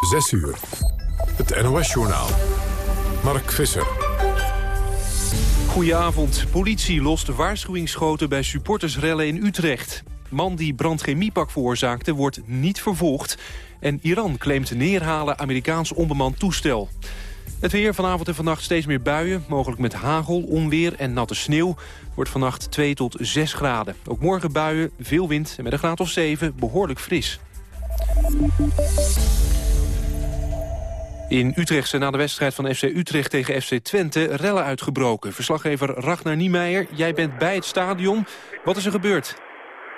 6 uur. Het NOS-journaal. Mark Visser. Goedenavond. Politie lost waarschuwingsschoten bij supportersrellen in Utrecht. Man die brandchemiepak veroorzaakte wordt niet vervolgd. En Iran claimt neerhalen Amerikaans onbemand toestel. Het weer vanavond en vannacht steeds meer buien. Mogelijk met hagel, onweer en natte sneeuw. Wordt vannacht 2 tot 6 graden. Ook morgen buien, veel wind en met een graad of 7 behoorlijk fris. In Utrecht zijn na de wedstrijd van FC Utrecht tegen FC Twente rellen uitgebroken. Verslaggever Ragnar Niemeyer, jij bent bij het stadion. Wat is er gebeurd?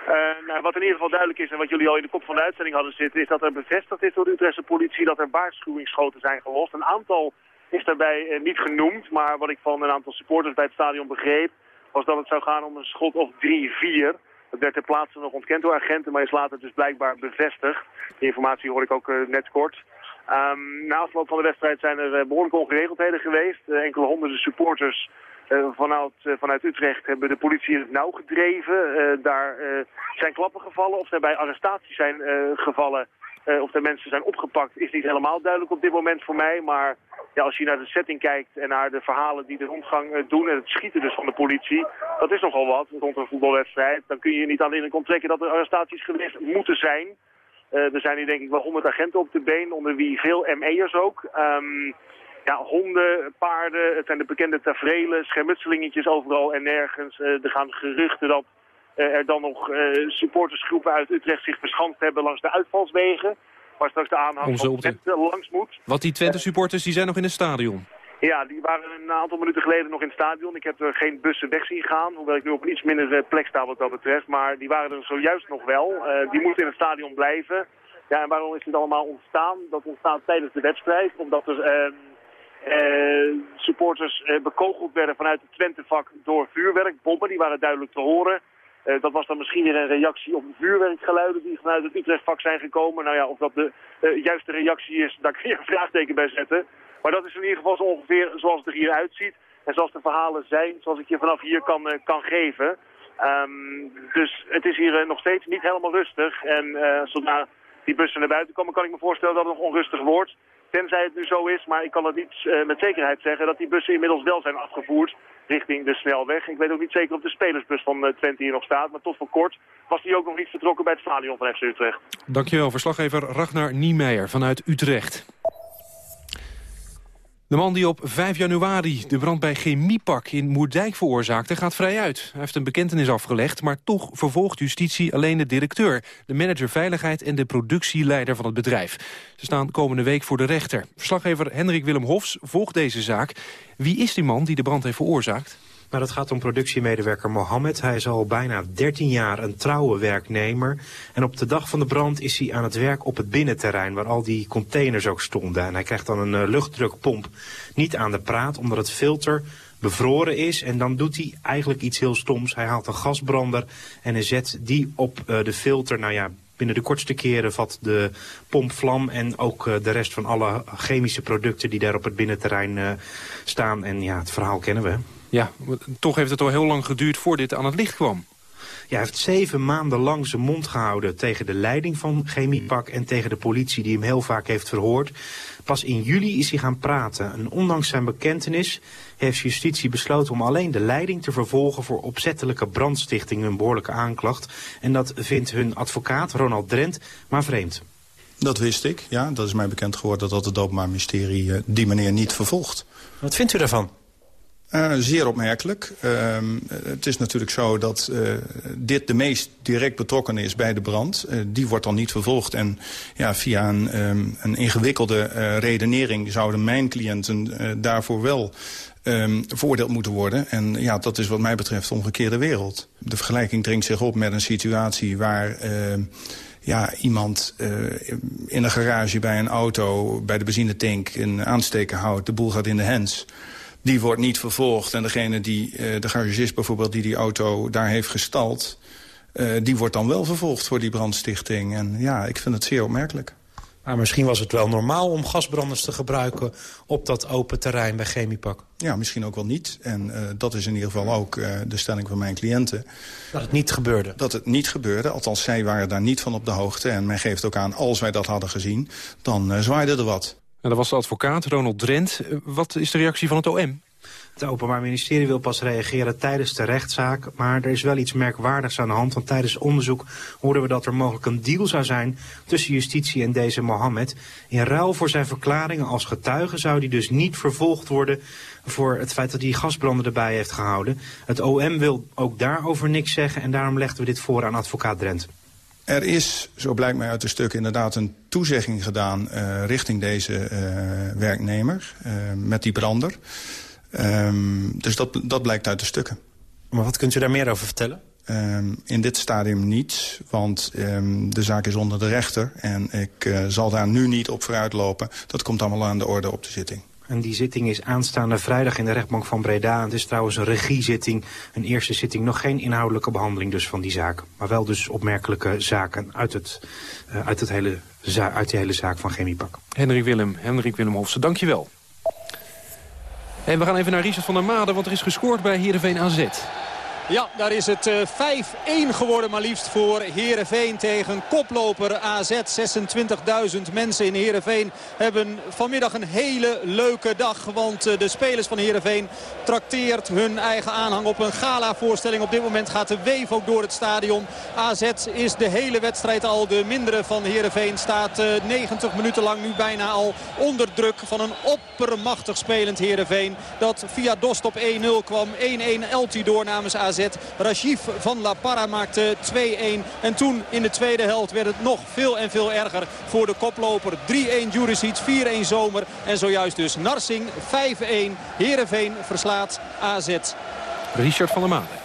Uh, nou, wat in ieder geval duidelijk is en wat jullie al in de kop van de uitzending hadden zitten... is dat er bevestigd is door de Utrechtse politie dat er waarschuwingsschoten zijn gelost. Een aantal is daarbij uh, niet genoemd, maar wat ik van een aantal supporters bij het stadion begreep... was dat het zou gaan om een schot of drie, vier... Dat werd ter plaatse nog ontkend door agenten, maar is later dus blijkbaar bevestigd. Die informatie hoor ik ook uh, net kort. Um, na afloop van de wedstrijd zijn er uh, behoorlijke ongeregeldheden geweest. Uh, enkele honderden supporters vanuit, vanuit Utrecht hebben de politie in het nauw gedreven. daar zijn klappen gevallen of er bij arrestaties zijn gevallen. of er mensen zijn opgepakt is niet helemaal duidelijk op dit moment voor mij. Maar ja, als je naar de setting kijkt en naar de verhalen die de rondgang doen... en het schieten dus van de politie, dat is nogal wat rond een voetbalwedstrijd. Dan kun je niet alleen in trekken dat er arrestaties geweest moeten zijn... Uh, er zijn hier denk ik wel honderd agenten op de been, onder wie veel ME'ers ook. Um, ja, honden, paarden, het zijn de bekende tafereelen, schermutselingetjes overal en nergens. Uh, er gaan geruchten dat uh, er dan nog supportersgroepen uit Utrecht zich verschanst hebben langs de uitvalswegen. Waar straks de aanhang van Twente langs moet. Wat die Twente-supporters, die zijn nog in het stadion? Ja, die waren een aantal minuten geleden nog in het stadion. Ik heb er geen bussen weg zien gaan, hoewel ik nu op een iets minder plek sta wat dat betreft. Maar die waren er zojuist nog wel. Uh, die moeten in het stadion blijven. Ja, en waarom is dit allemaal ontstaan? Dat ontstaat tijdens de wedstrijd, omdat er uh, uh, supporters bekogeld werden vanuit het Twentevak door vuurwerkbommen. Die waren duidelijk te horen. Dat was dan misschien weer een reactie op de vuurwerkgeluiden die vanuit het Utrecht-vak zijn gekomen. Nou ja, of dat de juiste reactie is, daar kun je een vraagteken bij zetten. Maar dat is in ieder geval zo ongeveer zoals het er hier uitziet. En zoals de verhalen zijn, zoals ik je vanaf hier kan, uh, kan geven. Um, dus het is hier nog steeds niet helemaal rustig. En zodra die bussen naar buiten komen, kan ik me voorstellen dat het nog onrustig wordt. Tenzij het nu zo is, maar ik kan het niet met zekerheid zeggen dat die bussen inmiddels wel zijn afgevoerd richting de snelweg. Ik weet ook niet zeker of de spelersbus van Twente hier nog staat, maar tot voor kort was die ook nog niet vertrokken bij het stadion van FC Utrecht. Dankjewel, verslaggever Ragnar Niemeyer vanuit Utrecht. De man die op 5 januari de brand bij Chemiepak in Moerdijk veroorzaakte... gaat vrij uit. Hij heeft een bekentenis afgelegd, maar toch vervolgt justitie alleen de directeur... de manager veiligheid en de productieleider van het bedrijf. Ze staan komende week voor de rechter. Verslaggever Hendrik Willem Hofs volgt deze zaak. Wie is die man die de brand heeft veroorzaakt? Nou, dat gaat om productiemedewerker Mohammed. Hij is al bijna 13 jaar een trouwe werknemer. En op de dag van de brand is hij aan het werk op het binnenterrein... waar al die containers ook stonden. En hij krijgt dan een uh, luchtdrukpomp niet aan de praat... omdat het filter bevroren is. En dan doet hij eigenlijk iets heel stoms. Hij haalt een gasbrander en hij zet die op uh, de filter. Nou ja, binnen de kortste keren vat de pomp vlam en ook uh, de rest van alle chemische producten die daar op het binnenterrein staan. En ja, het verhaal kennen we. Ja, toch heeft het al heel lang geduurd voor dit aan het licht kwam. Ja, hij heeft zeven maanden lang zijn mond gehouden tegen de leiding van Chemiepak en tegen de politie die hem heel vaak heeft verhoord. Pas in juli is hij gaan praten. En ondanks zijn bekentenis heeft justitie besloten om alleen de leiding te vervolgen voor opzettelijke brandstichting, een behoorlijke aanklacht. En dat vindt hun advocaat Ronald Drent maar vreemd. Dat wist ik, ja. Dat is mij bekend geworden dat het Openbaar Ministerie die meneer niet vervolgt. Wat vindt u daarvan? Uh, zeer opmerkelijk. Uh, het is natuurlijk zo dat uh, dit de meest direct betrokken is bij de brand. die wordt dan niet vervolgd. En ja, via een, um, een ingewikkelde redenering zouden mijn cliënten daarvoor wel um, veroordeeld moeten worden. En ja, dat is wat mij betreft de omgekeerde wereld. De vergelijking dringt zich op met een situatie waar ja, iemand in een garage bij een auto, bij de benzinetank, een aansteker houdt. De boel gaat in de hens die wordt niet vervolgd. En degene die, uh, de garagist bijvoorbeeld die die auto daar heeft gestald... Uh, die wordt dan wel vervolgd voor die brandstichting. En ja, ik vind het zeer opmerkelijk. Maar misschien was het wel normaal om gasbranders te gebruiken op dat open terrein bij Chemiepak. Ja, misschien ook wel niet. En uh, dat is in ieder geval ook uh, de stelling van mijn cliënten. Dat het niet gebeurde? Dat het niet gebeurde. Althans, zij waren daar niet van op de hoogte. En men geeft ook aan, als wij dat hadden gezien, dan uh, zwaaide er wat. Dat was de advocaat Ronald Drent. Wat is de reactie van het OM? Het Openbaar Ministerie wil pas reageren tijdens de rechtszaak. Maar er is wel iets merkwaardigs aan de hand. Want tijdens onderzoek hoorden we dat er mogelijk een deal zou zijn... tussen justitie en deze Mohammed. In ruil voor zijn verklaringen als getuige zou hij dus niet vervolgd worden... voor het feit dat hij gasbranden erbij heeft gehouden. Het OM wil ook daarover niks zeggen. En daarom legden we dit voor aan advocaat Drent. Er is, zo blijkt mij uit de stuk, inderdaad een toezegging gedaan... Uh, richting deze uh, werknemer uh, met die brander... Um, dus dat, dat blijkt uit de stukken. Maar wat kunt u daar meer over vertellen? Um, in dit stadium niet, want um, de zaak is onder de rechter... en ik zal daar nu niet op vooruitlopen. Dat komt allemaal aan de orde op de zitting. En die zitting is aanstaande vrijdag in de rechtbank van Breda. Het is trouwens een regiezitting, een eerste zitting. Nog geen inhoudelijke behandeling dus van die zaak. Maar wel dus opmerkelijke zaken uit, het, uh, uit, het hele, uit die hele zaak van Chemiepak. Hendrik Willem, Hendrik Willem Hofse, dank je wel. En we gaan even naar Richard van der Made, want er is gescoord bij Heerenveen AZ. Ja, daar is het 5-1 geworden maar liefst voor Heerenveen tegen koploper AZ. 26.000 mensen in Heerenveen hebben vanmiddag een hele leuke dag. Want de spelers van Heerenveen trakteert hun eigen aanhang op een gala-voorstelling. Op dit moment gaat de weef ook door het stadion. AZ is de hele wedstrijd al de mindere van Heerenveen. Staat 90 minuten lang nu bijna al onder druk van een oppermachtig spelend Heerenveen. Dat via Dost op 1-0 kwam. 1-1 Eltidoor namens AZ. Rashif van La Parra maakte 2-1. En toen in de tweede helft werd het nog veel en veel erger voor de koploper. 3-1 Juricic, 4-1 Zomer. En zojuist dus Narsing 5-1. Heerenveen verslaat AZ. Richard van der Maan.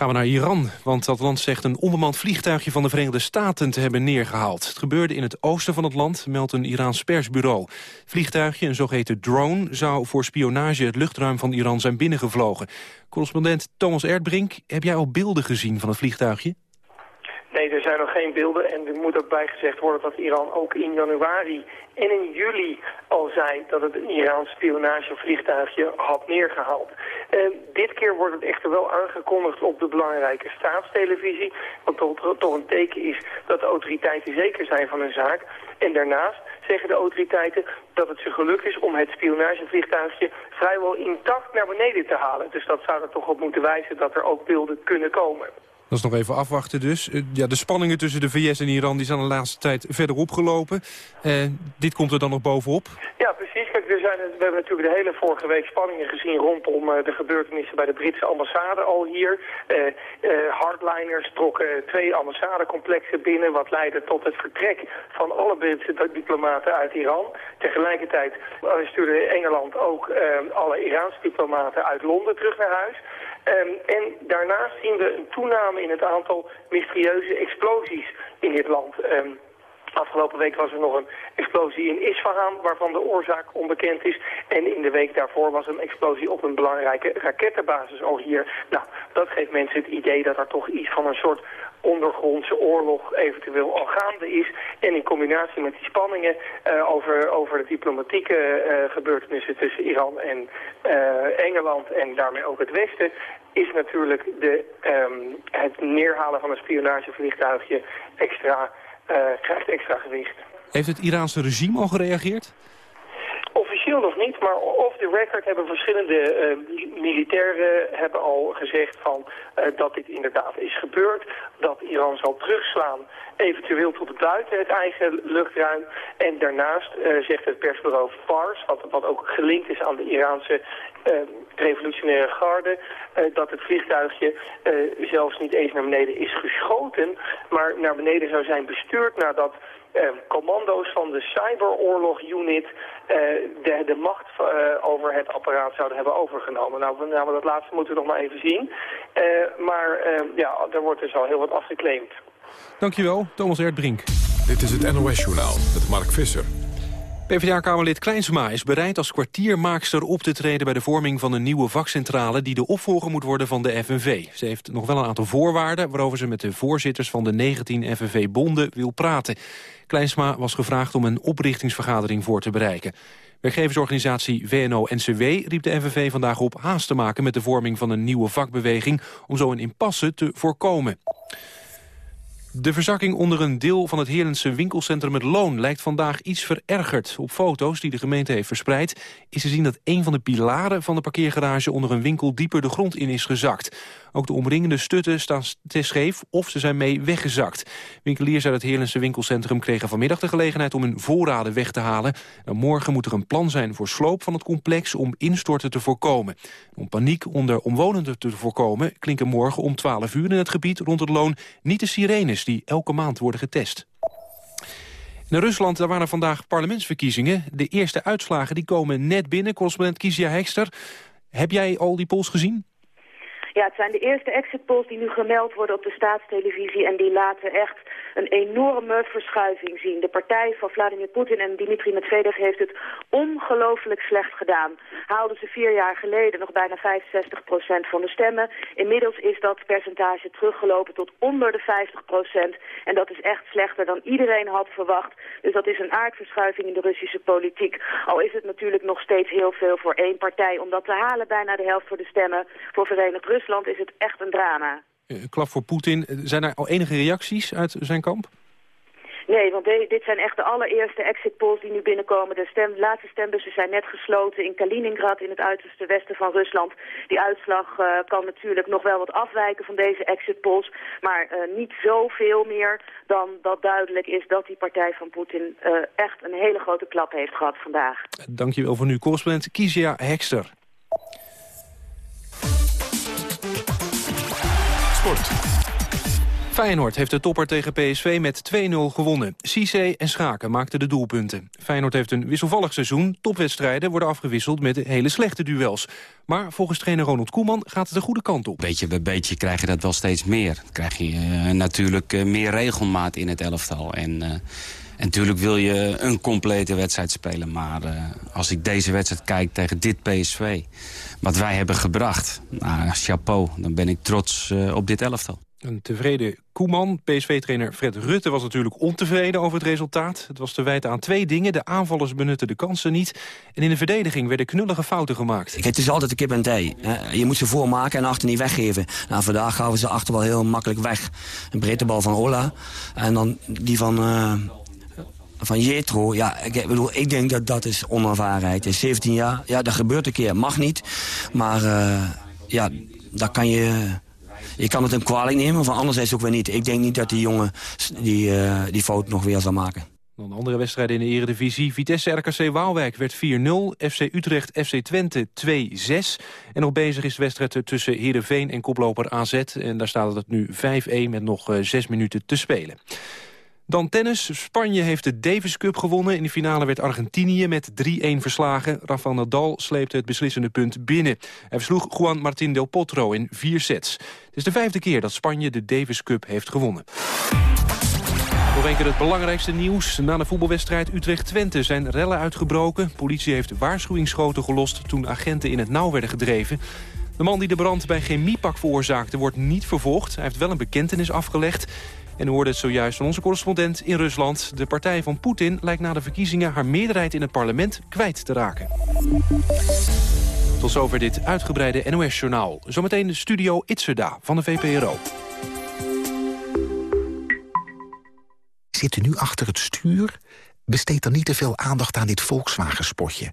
Gaan we naar Iran, want dat land zegt een onbemand vliegtuigje van de Verenigde Staten te hebben neergehaald. Het gebeurde in het oosten van het land, meldt een Iraans persbureau. Vliegtuigje, een zogeheten drone, zou voor spionage het luchtruim van Iran zijn binnengevlogen. Correspondent Thomas Erdbrink, heb jij al beelden gezien van het vliegtuigje? Nee, er zijn nog geen beelden en er moet ook bijgezegd worden dat Iran ook in januari en in juli al zei dat het een Iraans spionagevliegtuigje had neergehaald. Uh, dit keer wordt het echter wel aangekondigd op de belangrijke staatstelevisie, wat toch, een teken is dat de autoriteiten zeker zijn van hun zaak. En daarnaast zeggen de autoriteiten dat het ze gelukt is om het spionagevliegtuigje vrijwel intact naar beneden te halen. Dus dat zou er toch op moeten wijzen dat er ook beelden kunnen komen. Dat is nog even afwachten dus. Uh, ja, de spanningen tussen de VS en Iran die zijn de laatste tijd verder opgelopen. Uh, dit komt er dan nog bovenop? Ja, precies. Kijk, zijn, we hebben natuurlijk de hele vorige week spanningen gezien rondom uh, de gebeurtenissen bij de Britse ambassade al hier. hardliners trokken twee ambassadecomplexen binnen, wat leidde tot het vertrek van alle Britse diplomaten uit Iran. Tegelijkertijd stuurde Engeland ook alle Iraanse diplomaten uit Londen terug naar huis. Um, en daarnaast zien we een toename in het aantal mysterieuze explosies in dit land. Um, Afgelopen week was er nog een explosie in Isfahan, waarvan de oorzaak onbekend is. En in de week daarvoor was een explosie op een belangrijke rakettenbasis al hier. Nou, dat geeft mensen het idee dat er toch iets van een soort ondergrondse oorlog eventueel al gaande is. En in combinatie met die spanningen uh, over, over de diplomatieke uh, gebeurtenissen tussen Iran en uh, Engeland en daarmee ook het Westen, is natuurlijk de, um, het neerhalen van een spionagevliegtuigje extra krijgt extra gewicht. Heeft het Iraanse regime al gereageerd? Officieel nog niet, maar off the record hebben verschillende uh, militairen hebben al gezegd van, uh, dat dit inderdaad is gebeurd. Dat Iran zal terugslaan, eventueel tot buiten het eigen luchtruim. En daarnaast uh, zegt het persbureau Fars, wat, wat ook gelinkt is aan de Iraanse revolutionaire garde, dat het vliegtuigje zelfs niet eens naar beneden is geschoten, maar naar beneden zou zijn bestuurd nadat commando's van de cyberoorlog-unit uh, de, de macht uh, over het apparaat zouden hebben overgenomen. Nou, nou, dat laatste moeten we nog maar even zien. maar ja, er wordt dus al heel wat afgeclaimd. Dankjewel, Thomas Erdbrink. Dit is het NOS-journaal met Mark Visser. PvdA-kamerlid Kleinsma is bereid als kwartiermaakster op te treden... bij de vorming van een nieuwe vakcentrale... die de opvolger moet worden van de FNV. Ze heeft nog wel een aantal voorwaarden... waarover ze met de voorzitters van de 19 FNV-bonden wil praten. Kleinsma was gevraagd om een oprichtingsvergadering voor te bereiken. Werkgeversorganisatie VNO-NCW riep de FNV vandaag op haast te maken... met de vorming van een nieuwe vakbeweging... om zo een impasse te voorkomen. De verzakking onder een deel van het Heerlense winkelcentrum Het Loon lijkt vandaag iets verergerd. Op foto's die de gemeente heeft verspreid is te zien dat een van de pilaren van de parkeergarage onder een winkel dieper de grond in is gezakt. Ook de omringende stutten staan te scheef of ze zijn mee weggezakt. Winkeliers uit het Heerlense winkelcentrum kregen vanmiddag de gelegenheid om hun voorraden weg te halen. En morgen moet er een plan zijn voor sloop van het complex om instorten te voorkomen. Om paniek onder omwonenden te voorkomen klinken morgen om 12 uur in het gebied rond het loon niet de sirenes die elke maand worden getest. In Rusland daar waren vandaag parlementsverkiezingen. De eerste uitslagen die komen net binnen. Correspondent Kizia Hekster. Heb jij al die polls gezien? Ja, het zijn de eerste exit polls die nu gemeld worden op de staatstelevisie... en die laten echt een enorme verschuiving zien. De partij van Vladimir Poetin en Dmitri Medvedev heeft het ongelooflijk slecht gedaan. Haalden ze vier jaar geleden nog bijna 65% van de stemmen. Inmiddels is dat percentage teruggelopen tot onder de 50% En dat is echt slechter dan iedereen had verwacht. Dus dat is een aardverschuiving in de Russische politiek. Al is het natuurlijk nog steeds heel veel voor één partij om dat te halen. Bijna de helft voor de stemmen. Voor Verenigd Rusland is het echt een drama. Eh, klap voor Poetin. Zijn er al enige reacties uit zijn kamp? Nee, want dit zijn echt de allereerste exit polls die nu binnenkomen. De stem, laatste stembussen zijn net gesloten in Kaliningrad, in het uiterste westen van Rusland. Die uitslag uh, kan natuurlijk nog wel wat afwijken van deze exit polls. Maar uh, niet zoveel meer dan dat duidelijk is dat die partij van Poetin uh, echt een hele grote klap heeft gehad vandaag. Dankjewel voor nu, correspondent Kizia Hekster. Feyenoord heeft de topper tegen PSV met 2-0 gewonnen. Cissé en Schaken maakten de doelpunten. Feyenoord heeft een wisselvallig seizoen. Topwedstrijden worden afgewisseld met hele slechte duels. Maar volgens trainer Ronald Koeman gaat het de goede kant op. Beetje bij beetje krijg je dat wel steeds meer. Dan krijg je uh, natuurlijk uh, meer regelmaat in het elftal. En... Uh, en natuurlijk wil je een complete wedstrijd spelen. Maar uh, als ik deze wedstrijd kijk tegen dit PSV... wat wij hebben gebracht, nou, chapeau, dan ben ik trots uh, op dit elftal. Een tevreden Koeman, PSV-trainer Fred Rutte was natuurlijk ontevreden over het resultaat. Het was te wijten aan twee dingen. De aanvallers benutten de kansen niet. En in de verdediging werden knullige fouten gemaakt. Kijk, het is altijd een kip en thee. Je moet ze voormaken en achter niet weggeven. Nou, vandaag gaven ze achter wel heel makkelijk weg. Een breedte bal van Ola. En dan die van... Uh, van Jetro, ja, ik, bedoel, ik denk dat dat is onervarenheid. In 17 jaar, ja, dat gebeurt een keer. Mag niet. Maar uh, ja, daar kan je... Je kan het hem kwalijk nemen, van anderzijds ook weer niet. Ik denk niet dat die jongen die, uh, die fout nog weer zal maken. Dan andere wedstrijden in de eredivisie. Vitesse RKC Waalwijk werd 4-0. FC Utrecht FC Twente 2-6. En nog bezig is de wedstrijd tussen Heerenveen en koploper AZ. En daar staat het nu 5-1 met nog 6 minuten te spelen. Dan tennis. Spanje heeft de Davis Cup gewonnen. In de finale werd Argentinië met 3-1 verslagen. Rafael Nadal sleepte het beslissende punt binnen. Hij versloeg Juan Martín del Potro in vier sets. Het is de vijfde keer dat Spanje de Davis Cup heeft gewonnen. Nog een keer het belangrijkste nieuws. Na de voetbalwedstrijd Utrecht-Twente zijn rellen uitgebroken. Politie heeft waarschuwingsschoten gelost toen agenten in het nauw werden gedreven. De man die de brand bij Chemiepak veroorzaakte wordt niet vervolgd. Hij heeft wel een bekentenis afgelegd. En hoorde het zojuist van onze correspondent in Rusland. De partij van Poetin lijkt na de verkiezingen haar meerderheid in het parlement kwijt te raken. Tot zover dit uitgebreide NOS-journaal. Zometeen de studio Itzerda van de VPRO. Zit u nu achter het stuur? Besteed dan niet te veel aandacht aan dit Volkswagen-spotje.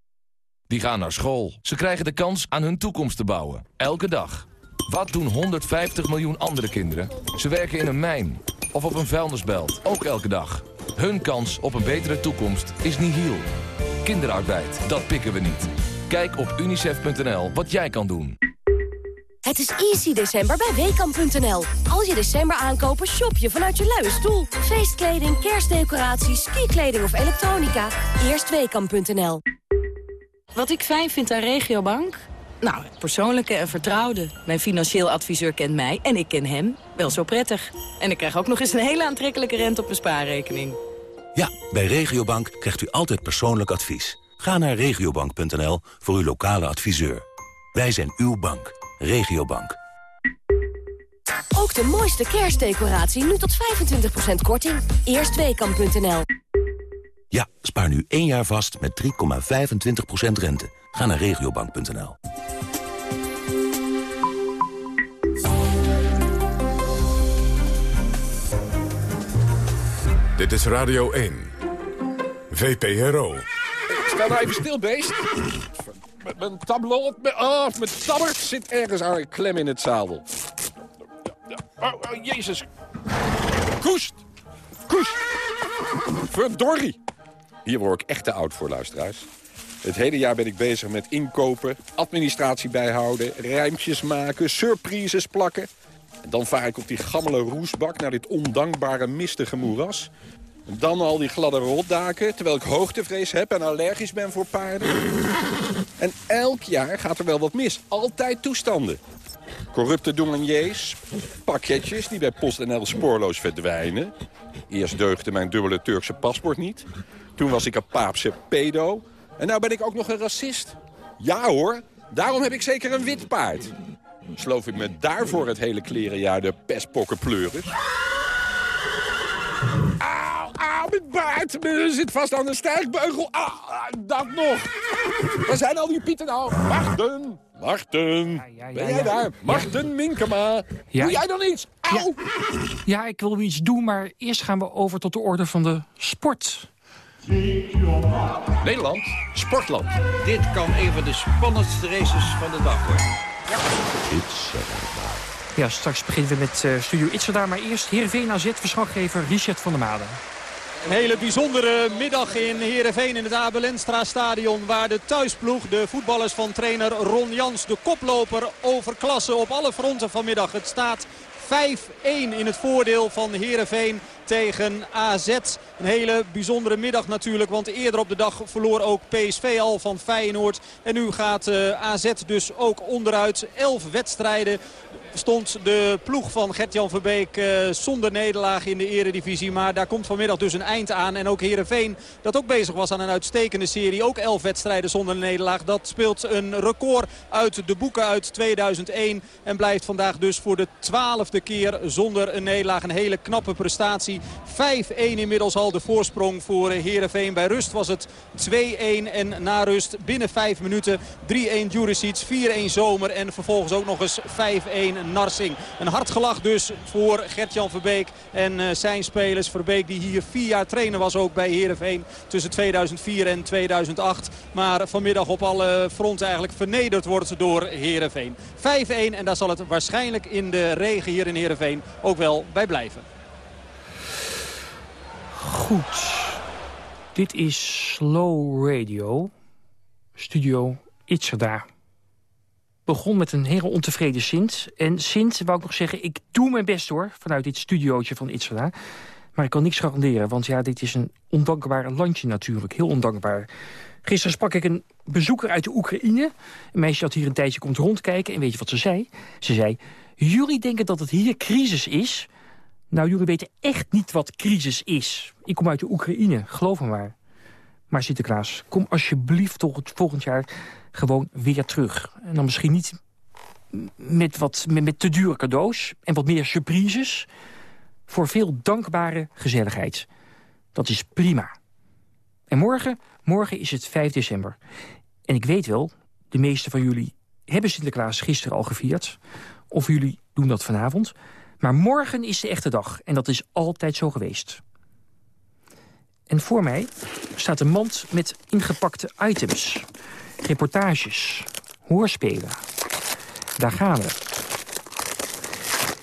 Die gaan naar school. Ze krijgen de kans aan hun toekomst te bouwen. Elke dag. Wat doen 150 miljoen andere kinderen? Ze werken in een mijn of op een vuilnisbelt. Ook elke dag. Hun kans op een betere toekomst is nihil. Kinderarbeid, dat pikken we niet. Kijk op unicef.nl wat jij kan doen. Het is easy december bij Weekamp.nl. Als je december aankopen, shop je vanuit je luie stoel. Feestkleding, kerstdecoraties, skikleding of elektronica. Eerst Weekamp.nl. Wat ik fijn vind aan Regiobank? Nou, persoonlijke en vertrouwde. Mijn financieel adviseur kent mij en ik ken hem wel zo prettig. En ik krijg ook nog eens een hele aantrekkelijke rente op mijn spaarrekening. Ja, bij Regiobank krijgt u altijd persoonlijk advies. Ga naar regiobank.nl voor uw lokale adviseur. Wij zijn uw bank. Regiobank. Ook de mooiste kerstdecoratie nu tot 25% korting. Eerstweekam.nl Ja, spaar nu één jaar vast met 3,25% rente. Ga naar regiobank.nl. Dit is Radio 1. VPRO. Sta nou even stil, beest. Met Mijn tableau, mijn, oh, mijn tabber zit ergens aan een klem in het zadel. Oh, oh, jezus. Koest. Koest. Verdorie. Hier word ik echt te oud voor, luisteraars. Het hele jaar ben ik bezig met inkopen, administratie bijhouden... rijmpjes maken, surprises plakken. En dan vaar ik op die gammele roesbak naar dit ondankbare mistige moeras. En dan al die gladde rotdaken, terwijl ik hoogtevrees heb en allergisch ben voor paarden. En elk jaar gaat er wel wat mis. Altijd toestanden. Corrupte douaniers, pakketjes die bij PostNL spoorloos verdwijnen. Eerst deugde mijn dubbele Turkse paspoort niet. Toen was ik een paapse pedo. En nou ben ik ook nog een racist. Ja hoor, daarom heb ik zeker een wit paard. Sloof ik me daarvoor het hele klerenjaar de pestpokkenpleuris? Auw, auw, mijn baard zit vast aan de stijgbeugel. Ah, dat nog. Waar zijn al die pieten nou? Wachten, wachten. ben jij daar? Marten Minkema. Doe jij dan iets? Auw. Ja, ik wil iets doen, maar eerst gaan we over tot de orde van de sport. Nederland, sportland. Dit kan een van de spannendste races van de dag worden. Ja, straks beginnen we met eh, Studio Itzerda, maar eerst Heerenveen AZ, verslaggever Richard van der Maden. Een hele bijzondere middag in Heerenveen in het Abelenstra stadion... waar de thuisploeg, de voetballers van trainer Ron Jans... de koploper overklassen op alle fronten vanmiddag. Het staat 5-1 in het voordeel van Heerenveen tegen AZ. Een hele bijzondere middag natuurlijk, want eerder op de dag verloor ook PSV al van Feyenoord. En nu gaat uh, AZ dus ook onderuit. 11 wedstrijden stond de ploeg van Gert-Jan Verbeek uh, zonder nederlaag in de eredivisie. Maar daar komt vanmiddag dus een eind aan. En ook Heerenveen, dat ook bezig was aan een uitstekende serie. Ook 11 wedstrijden zonder nederlaag. Dat speelt een record uit de boeken uit 2001. En blijft vandaag dus voor de twaalfde keer zonder een nederlaag. Een hele knappe prestatie. 5-1 inmiddels al de voorsprong voor Heerenveen. Bij rust was het 2-1 en na rust binnen 5 minuten 3-1 Juricic, 4-1 Zomer en vervolgens ook nog eens 5-1 Narsing. Een hard gelach dus voor Gert-Jan Verbeek en uh, zijn spelers. Verbeek die hier vier jaar trainer was ook bij Heerenveen tussen 2004 en 2008. Maar vanmiddag op alle fronten eigenlijk vernederd wordt door Heerenveen. 5-1 en daar zal het waarschijnlijk in de regen hier in Heerenveen ook wel bij blijven. Goed. Dit is Slow Radio. Studio Itzerda. Begon met een hele ontevreden Sint. En Sint, wou ik nog zeggen, ik doe mijn best hoor... vanuit dit studiootje van Itzerda. Maar ik kan niks garanderen, want ja, dit is een ondankbaar landje natuurlijk. Heel ondankbaar. Gisteren sprak ik een bezoeker uit de Oekraïne. Een meisje dat hier een tijdje komt rondkijken. En weet je wat ze zei? Ze zei, jullie denken dat het hier crisis is... Nou, jullie weten echt niet wat crisis is. Ik kom uit de Oekraïne, geloof me maar. Maar Sinterklaas, kom alsjeblieft toch het volgend jaar gewoon weer terug. En dan misschien niet met, wat, met, te dure cadeaus en wat meer surprises... voor veel dankbare gezelligheid. Dat is prima. En morgen, morgen is het 5 december. En ik weet wel, de meeste van jullie hebben Sinterklaas gisteren al gevierd. Of jullie doen dat vanavond... Maar morgen is de echte dag en dat is altijd zo geweest. En voor mij staat een mand met ingepakte items. Reportages, hoorspelen. Daar gaan we.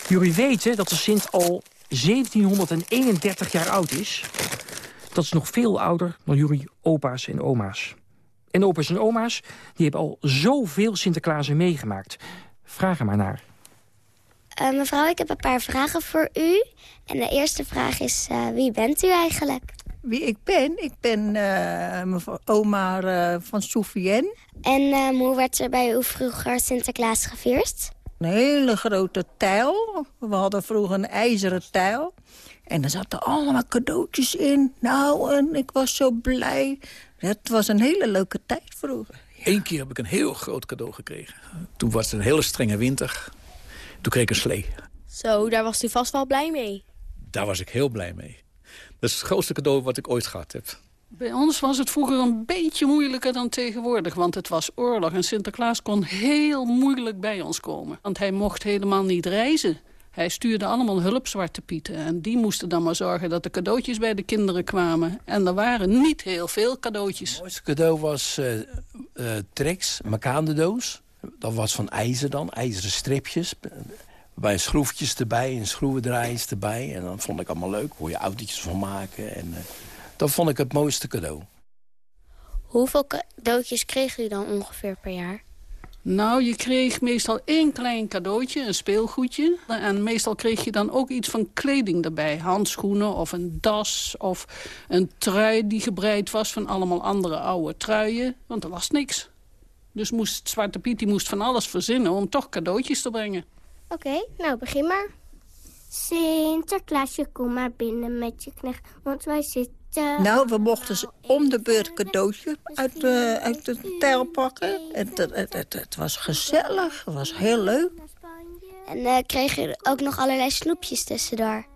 Jullie weten dat de Sint al 1731 jaar oud is. Dat is nog veel ouder dan jullie opa's en oma's. En opa's en oma's die hebben al zoveel Sinterklaasen meegemaakt. Vraag er maar naar. Uh, mevrouw, ik heb een paar vragen voor u. En de eerste vraag is, uh, wie bent u eigenlijk? Wie ik ben? Ik ben uh, oma van Soufiane. En hoe werd er bij u vroeger Sinterklaas gevierd? Een hele grote tijl. We hadden vroeger een ijzeren tijl. En er zaten allemaal cadeautjes in. Nou, en ik was zo blij. Het was een hele leuke tijd vroeger. Eén keer heb ik een heel groot cadeau gekregen. Toen was het een hele strenge winter. Toen kreeg ik een slee. Zo, daar was u vast wel blij mee. Daar was ik heel blij mee. Dat is het grootste cadeau wat ik ooit gehad heb. Bij ons was het vroeger een beetje moeilijker dan tegenwoordig. Want het was oorlog en Sinterklaas kon heel moeilijk bij ons komen. Want hij mocht helemaal niet reizen. Hij stuurde allemaal hulp, Zwarte Pieten. En die moesten dan maar zorgen dat de cadeautjes bij de kinderen kwamen. En er waren niet heel veel cadeautjes. Het mooiste cadeau was uh, uh, Trex. Dat was van ijzer dan, ijzeren stripjes. Bij schroefjes erbij en schroevendraaiers erbij. En dat vond ik allemaal leuk. Hoe je autootjes van maken. En uh, dat vond ik het mooiste cadeau. Hoeveel cadeautjes kreeg u dan ongeveer per jaar? Nou, je kreeg meestal één klein cadeautje, een speelgoedje. En meestal kreeg je dan ook iets van kleding erbij. Handschoenen of een das of een trui die gebreid was van allemaal andere oude truien. Want er was niks. Dus moest Zwarte Piet die moest van alles verzinnen om toch cadeautjes te brengen. Oké, nou begin maar. Sinterklaasje, kom maar binnen met je knecht, want wij zitten... Nou, we mochten ze om de beurt cadeautje uit de, uit de tijl pakken. Het, het, het, het, was gezellig, het was heel leuk. En uh, kreeg je ook nog allerlei snoepjes tussendoor?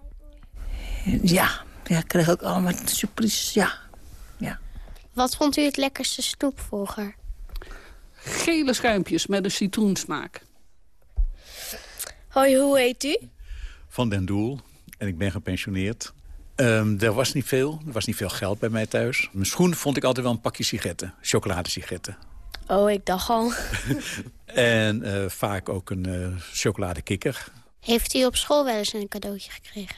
Ja, ja ik kreeg ook allemaal surprises, ja. ja. Wat vond u het lekkerste snoep vroeger? Gele schuimpjes met een citroensmaak. Hoi, hoe heet u? Van den Doel. En ik ben gepensioneerd. Um, er was niet veel. Er was niet veel geld bij mij thuis. Mijn schoen vond ik altijd wel een pakje sigaretten. Chocoladesigaretten. Oh, ik dacht al. en uh, vaak ook een uh, chocoladekikker. Heeft u op school wel eens een cadeautje gekregen?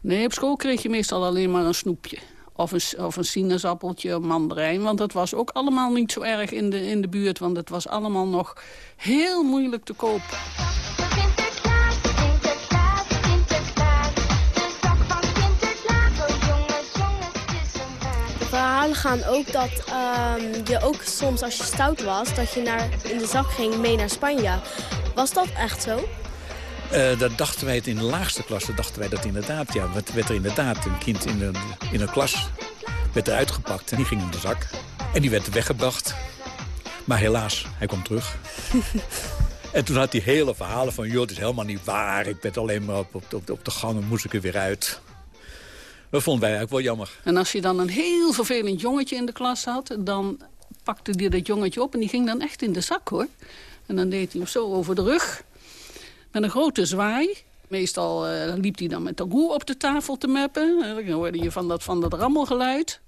Nee, op school kreeg je meestal alleen maar een snoepje. Of een, of een sinaasappeltje, een mandarijn. Want dat was ook allemaal niet zo erg in de, in de buurt. Want het was allemaal nog heel moeilijk te kopen. Verhalen gaan ook dat um, je ook soms als je stout was... dat je naar, in de zak ging mee naar Spanje. Was dat echt zo? Uh, dat dachten wij het in de laagste klasse, dachten wij dat inderdaad. Ja, wat werd er inderdaad een kind in een, in een klas werd eruit gepakt en die ging in de zak. En die werd weggebracht. Maar helaas, hij kwam terug. en toen had hij hele verhalen van, joh, het is helemaal niet waar. Ik ben alleen maar op, op, op, op de gang en moest ik er weer uit. Dat vonden wij eigenlijk wel jammer. En als je dan een heel vervelend jongetje in de klas had... dan pakte hij dat jongetje op en die ging dan echt in de zak, hoor. En dan deed hij hem zo over de rug. Met een grote zwaai. Meestal uh, liep hij dan met de roe op de tafel te meppen. Dan hoorde je van dat, van dat rammelgeluid.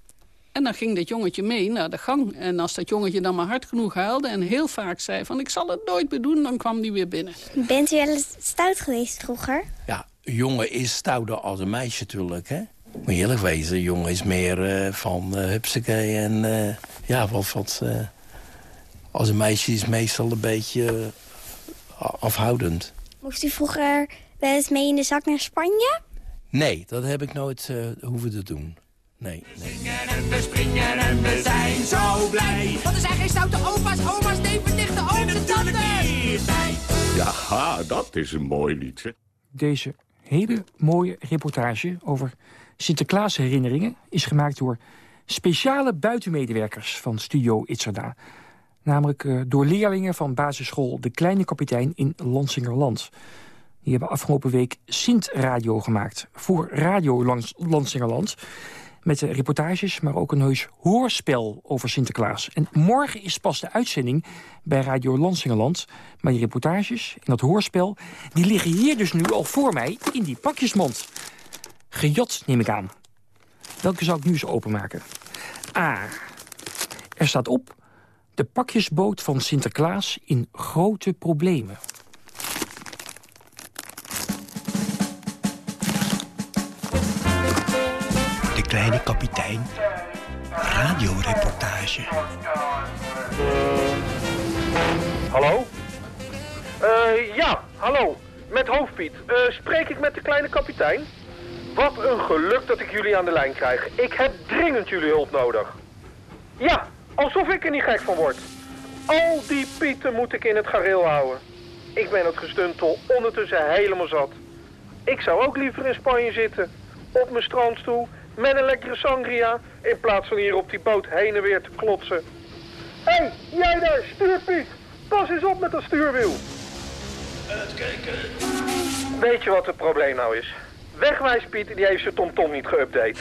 En dan ging dat jongetje mee naar de gang. En als dat jongetje dan maar hard genoeg huilde... en heel vaak zei van ik zal het nooit meer doen... dan kwam die weer binnen. Bent u wel eens stout geweest vroeger? Ja, een jongen is stouter als een meisje natuurlijk, hè? Moet je eerlijk wezen, een jongen is meer uh, van uh, hupsakee en uh, ja, wat... wat als een meisje is meestal een beetje afhoudend. Moest u vroeger wel eens mee in de zak naar Spanje? Nee, dat heb ik nooit hoeven te doen. Nee, nee. Zingen en we springen en we zijn zo blij. Want er zijn geen stoute opa's, oma's, neven, nichten, ooms en tantes. Ja, dat is een mooi liedje. Deze hele mooie reportage over Sinterklaas herinneringen is gemaakt door speciale buitenmedewerkers van Studio Itzerda. Namelijk uh, door leerlingen van basisschool De Kleine Kapitein in Lansingerland. Die hebben afgelopen week Sint-radio gemaakt voor Radio Lans Lansingerland. Met reportages, maar ook een heus hoorspel over Sinterklaas. En morgen is pas de uitzending bij Radio Lansingerland. Maar die reportages en dat hoorspel... die liggen hier dus nu al voor mij in die pakjesmand. Gejot, neem ik aan. Welke zal ik nu eens openmaken? Ah, er staat op... de pakjesboot van Sinterklaas in grote problemen. De kleine kapitein. Radioreportage. Hallo? Eh ja, hallo. Met Hoofdpiet. Eh, spreek ik met de kleine kapitein? Wat een geluk dat ik jullie aan de lijn krijg. Ik heb dringend jullie hulp nodig. Ja, alsof ik er niet gek van word. Al die pieten moet ik in het gareel houden. Ik ben het gestuntel ondertussen helemaal zat. Ik zou ook liever in Spanje zitten. Op mijn strandstoel. Met een lekkere sangria. In plaats van hier op die boot heen en weer te klotsen. Hé, hey, jij daar, stuurpiet. Pas eens op met dat stuurwiel. Uitkijken. Weet je wat het probleem nou is? Wegwijs Piet, die heeft zijn TomTom niet geüpdate.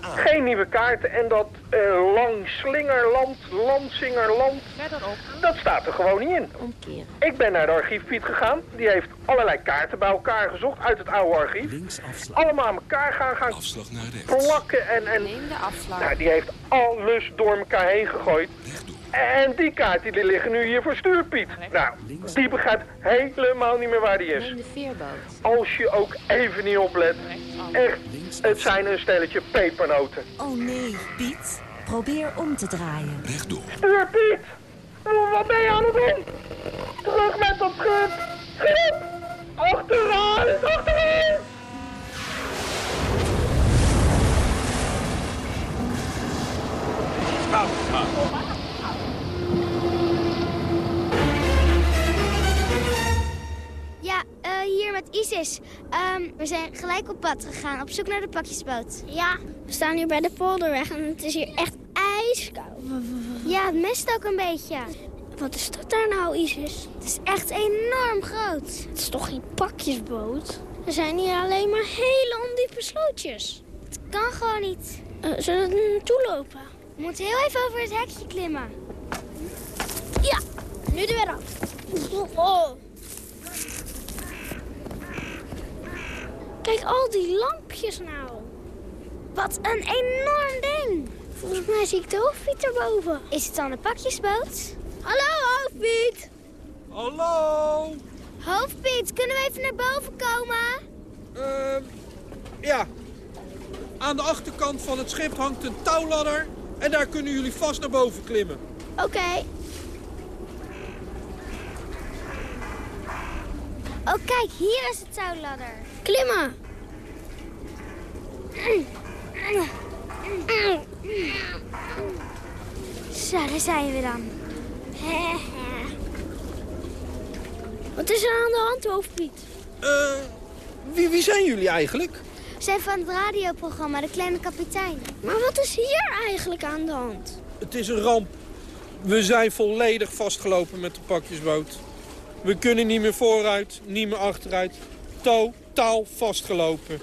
Geen nieuwe kaarten en dat uh, Langslingerland, Landsingerland, Verderop. dat staat er gewoon niet in. Omkeren. Ik ben naar de archief Piet gegaan. Die heeft allerlei kaarten bij elkaar gezocht uit het oude archief. Allemaal aan elkaar gaan, gaan Afslag naar rechts. plakken en... en Neem de afslag. nou, die heeft alles door elkaar heen gegooid. En die kaarten die liggen nu hier voor stuurpiet. Nou, die begrijpt helemaal niet meer waar die is. Neem de veerboot. Als je ook even niet oplet. Echt, het zijn een stelletje pepernoten. Oh nee, Piet. Probeer om te draaien. Rechtdoor. Stuurpiet! Oh, Wat ben je aan het doen? Terug met dat schip! Schip! Achteraan! Achterin! Ja, hier met Isis. Ehm, we zijn gelijk op pad gegaan, op zoek naar de pakjesboot. Ja, we staan hier bij de polderweg en het is hier echt ijskoud. Ja, het mist ook een beetje. Wat is dat daar nou, Isis? Het is echt enorm groot. Het is toch geen pakjesboot? Er zijn hier alleen maar hele ondiepe slootjes. Het kan gewoon niet. zullen we er naartoe lopen? We moeten heel even over het hekje klimmen. Ja, nu de weer af. Oh. Kijk al die lampjes nou. Wat een enorm ding. Volgens mij zie ik de hoofdpiet erboven. Is het dan een pakjesboot? Hallo, hoofdpiet. Hallo? Hoofdpiet, kunnen we even naar boven komen? Ehm, ja. Aan de achterkant van het schip hangt een touwladder. En daar kunnen jullie vast naar boven klimmen. Oké. Oh, kijk, hier is het touwladder. Klimmen. Zo, daar zijn we dan. Wat is er aan de hand, hoofdpiet? Eh, wie, wie zijn jullie eigenlijk? We zijn van het radioprogramma De Kleine Kapitein. Maar wat is hier eigenlijk aan de hand? Het is een ramp. We zijn volledig vastgelopen met de pakjesboot. We kunnen niet meer vooruit, niet meer achteruit. Totaal vastgelopen.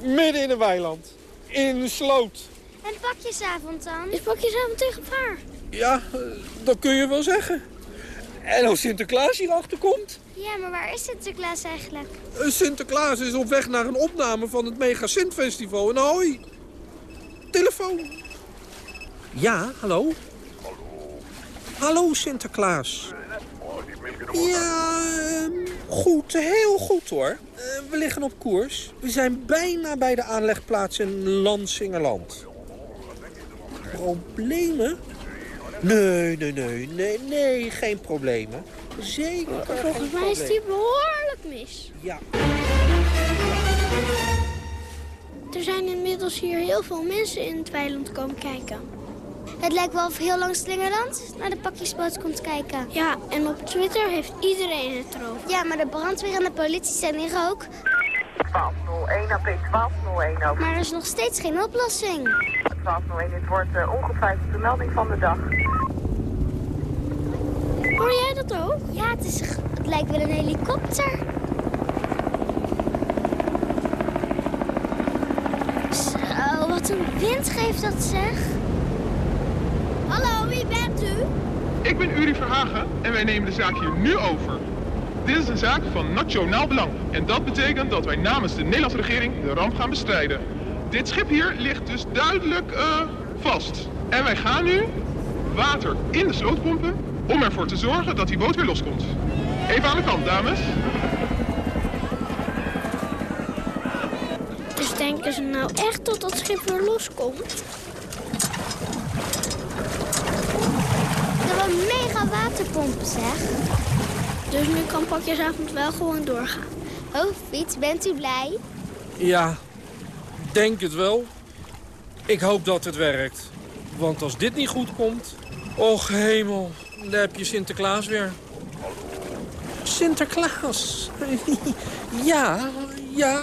Midden in een weiland. In een sloot. En pakjesavond dan? Is pakjesavond tegen gevaar? Ja, eh, dat kun je wel zeggen. En als Sinterklaas hierachter komt? Ja, maar waar is Sinterklaas eigenlijk? Eh, Sinterklaas is op weg naar een opname van het Mega Sint Festival in Ahoy. Telefoon. Ja, hallo? Hallo Sinterklaas. Ja, ehm, goed. Heel goed hoor. Eh, we liggen op koers. We zijn bijna bij de aanlegplaats in Lansingerland. Problemen? Nee, nee, nee, nee, nee, geen problemen. Zeker Volgens mij is die behoorlijk mis. Ja. Er zijn inmiddels hier heel veel mensen in het weiland komen kijken. Het lijkt wel of heel lang Slingerland naar de pakjesboot komt kijken. Ja, en op Twitter heeft iedereen het erover. Ja, maar de brandweer en de politie zijn hier ook. 1201 AP 1201 over. Maar er is nog steeds geen oplossing. 1201, dit wordt uh, ongetwijfeld de melding van de dag. Hoor jij dat ook? Ja, het, is, het lijkt wel een helikopter. Zo, wat een wind geeft dat zeg. Hallo, wie bent u? Ik ben Uri Verhagen en wij nemen de zaak hier nu over. Dit is een zaak van nationaal belang. En dat betekent dat wij namens de Nederlandse regering de ramp gaan bestrijden. Dit schip hier ligt dus duidelijk uh, vast. En wij gaan nu water in de sloot pompen om ervoor te zorgen dat die boot weer loskomt. Even aan de kant, dames. Dus Denken ze nou echt tot dat schip weer loskomt? Waren mega waterpompen, zeg. Dus nu kan pakjesavond wel gewoon doorgaan. Hoofdfiets, bent u blij? Ja, denk het wel. Ik hoop dat het werkt. Want als dit niet goed komt... Och hemel, daar heb je Sinterklaas weer. Sinterklaas? ja, ja,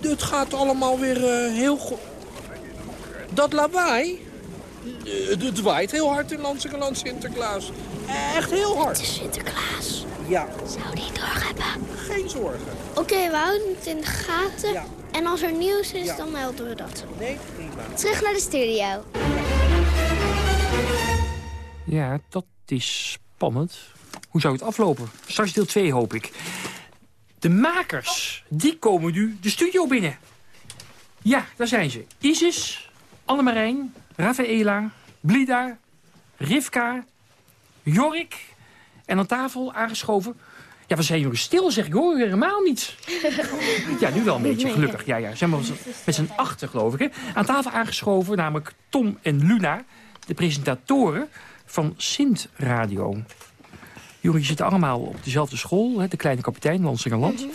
het gaat allemaal weer eh, heel goed. Dat lawaai? Eh, Het waait heel hard in Lansingerland, Sinterklaas. Echt heel hard. Het is Sinterklaas. Ja. Zou die doorhebben? Geen zorgen. Oké, we houden het in de gaten. Ja. En als er nieuws is, Ja. dan melden we dat. Nee, prima. Terug naar de studio. Ja, dat is spannend. Hoe zou het aflopen? Straks deel 2 hoop ik. De makers, die komen nu de studio binnen. Ja, daar zijn ze. Isis, Annemarijn, Rafaela, Blida, Rivka, Jorik. En aan tafel aangeschoven... Ja, we zijn jullie stil, zeg ik. hoor helemaal niets. Ja, nu wel een beetje, gelukkig. Ja, ja. Zijn we met z'n achter, geloof ik. Hè? Aan tafel aangeschoven, namelijk Tom en Luna, de presentatoren van Sint Radio. Jullie zitten allemaal op dezelfde school, hè, de Kleine Kapitein, Lansingerland.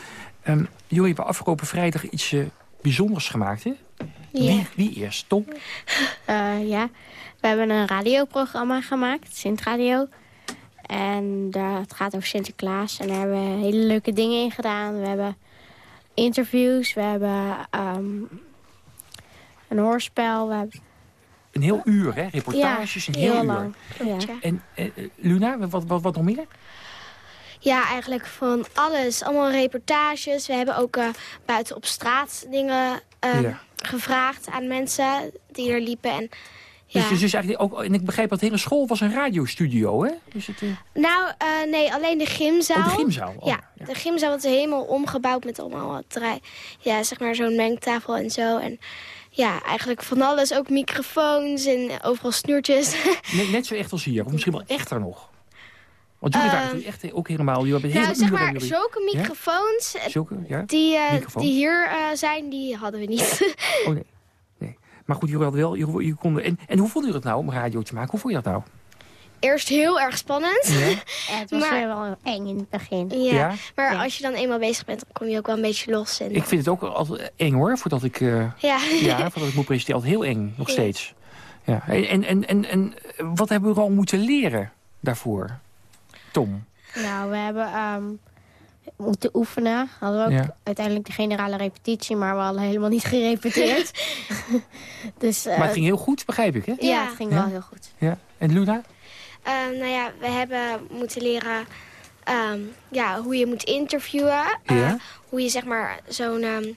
Ehm, jullie hebben afgelopen vrijdag iets eh, bijzonders gemaakt, hè? Ja. Wie, wie eerst, Tom? Eh, ja, we hebben een radioprogramma gemaakt, Sint Radio. En daar, het gaat over Sinterklaas. En daar hebben we hele leuke dingen in gedaan. We hebben interviews, we hebben ehm, een hoorspel. We hebben... Een heel uur, hè? Reportages, ja, een heel, uur. lang. Ja. En eh, Luna, wat, wat, wat nog meer? Ja, eigenlijk van alles. Allemaal reportages. We hebben ook eh, buiten op straat dingen eh, Ja. gevraagd aan mensen die er liepen. En, ja. Dus, dus, dus eigenlijk ook, en ik begreep dat de hele school was een radiostudio, hè? Dus het, eh, Nou, eh, nee, alleen de gymzaal. Oh, de gymzaal. Oh, ja, de gymzaal was helemaal omgebouwd met allemaal wat. Ja, zeg maar zo'n mengtafel en zo. En ja, eigenlijk van alles. Ook microfoons en overal snoertjes. net, net zo echt als hier, of misschien wel echter nog. Want jullie waren Ehm, natuurlijk echt ook helemaal... Jullie hebben hele nou, zeg maar, zulke microfoons eh, Zulke, ja? die, eh, Microfoons. die hier eh, zijn, die hadden we niet. Oh nee. nee. Maar goed, jullie hadden wel... Jullie, jullie konden, en, en hoe vonden jullie het nou om radio te maken? Hoe vond je dat nou? Eerst heel erg spannend. Ja? Ja, het was Maar- wel eng in het begin. Ja, Ja? maar als je dan eenmaal bezig bent, dan kom je ook wel een beetje los. En, Ik vind het ook altijd eng hoor, voordat ik, eh, Ja. ja, voordat ik moet presenteren. Altijd heel eng, nog Ja. steeds. Ja. En, en, en, en wat hebben we al moeten leren daarvoor? Tom? Nou, we hebben ehm, moeten oefenen. Hadden we ook Ja. uiteindelijk de generale repetitie, maar we hadden helemaal niet gerepeteerd. dus, eh, maar het ging heel goed, begrijp ik, hè? Ja, het ging Ja? wel heel goed. Ja. En Luna? Eh, nou ja, we hebben moeten leren ehm, ja, hoe je moet interviewen. Eh, Ja. Hoe je zeg maar zo'n ehm,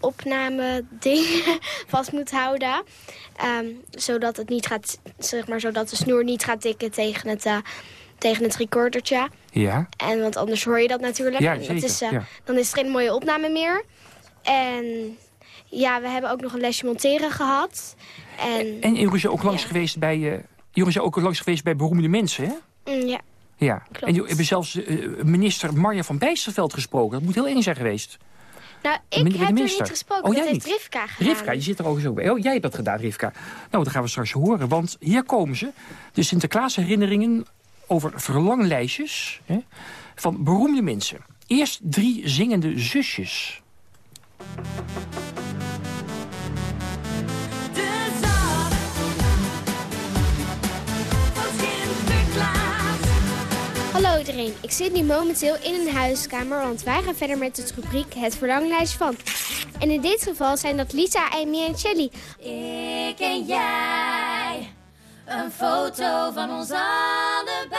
opname ding vast moet houden. Ehm, zodat, het niet gaat, zeg maar, zodat de snoer niet gaat tikken tegen het, eh, tegen het recordertje. Ja. En want anders hoor je dat natuurlijk. Ja, En dat zeker, is, eh, ja. Dan is het geen mooie opname meer. En ja, we hebben ook nog een lesje monteren gehad. En, En jullie zijn ook langs geweest bij... eh, jullie zijn ook langs geweest bij beroemde mensen, hè? Mm, ja. Ja. Klopt. En jullie hebben zelfs eh, minister Marja van Bijsterveld gesproken. Dat moet heel eng zijn geweest. Nou, ik de heb er niet gesproken. Oh, dat jij heeft niet? Rivka gedaan. Rivka, je zit er ook zo bij. Oh, jij hebt dat gedaan, Rivka. Nou, dat gaan we straks horen. Want hier komen ze. De Sinterklaas herinneringen over verlanglijstjes hè, van beroemde mensen. Eerst drie zingende zusjes. Hallo iedereen, ik zit nu momenteel in een huiskamer, want wij gaan verder met het rubriek Het Verlanglijstje van. En in dit geval zijn dat Lisa, Amy en Shelly. Ik en jij, een foto van ons allebei.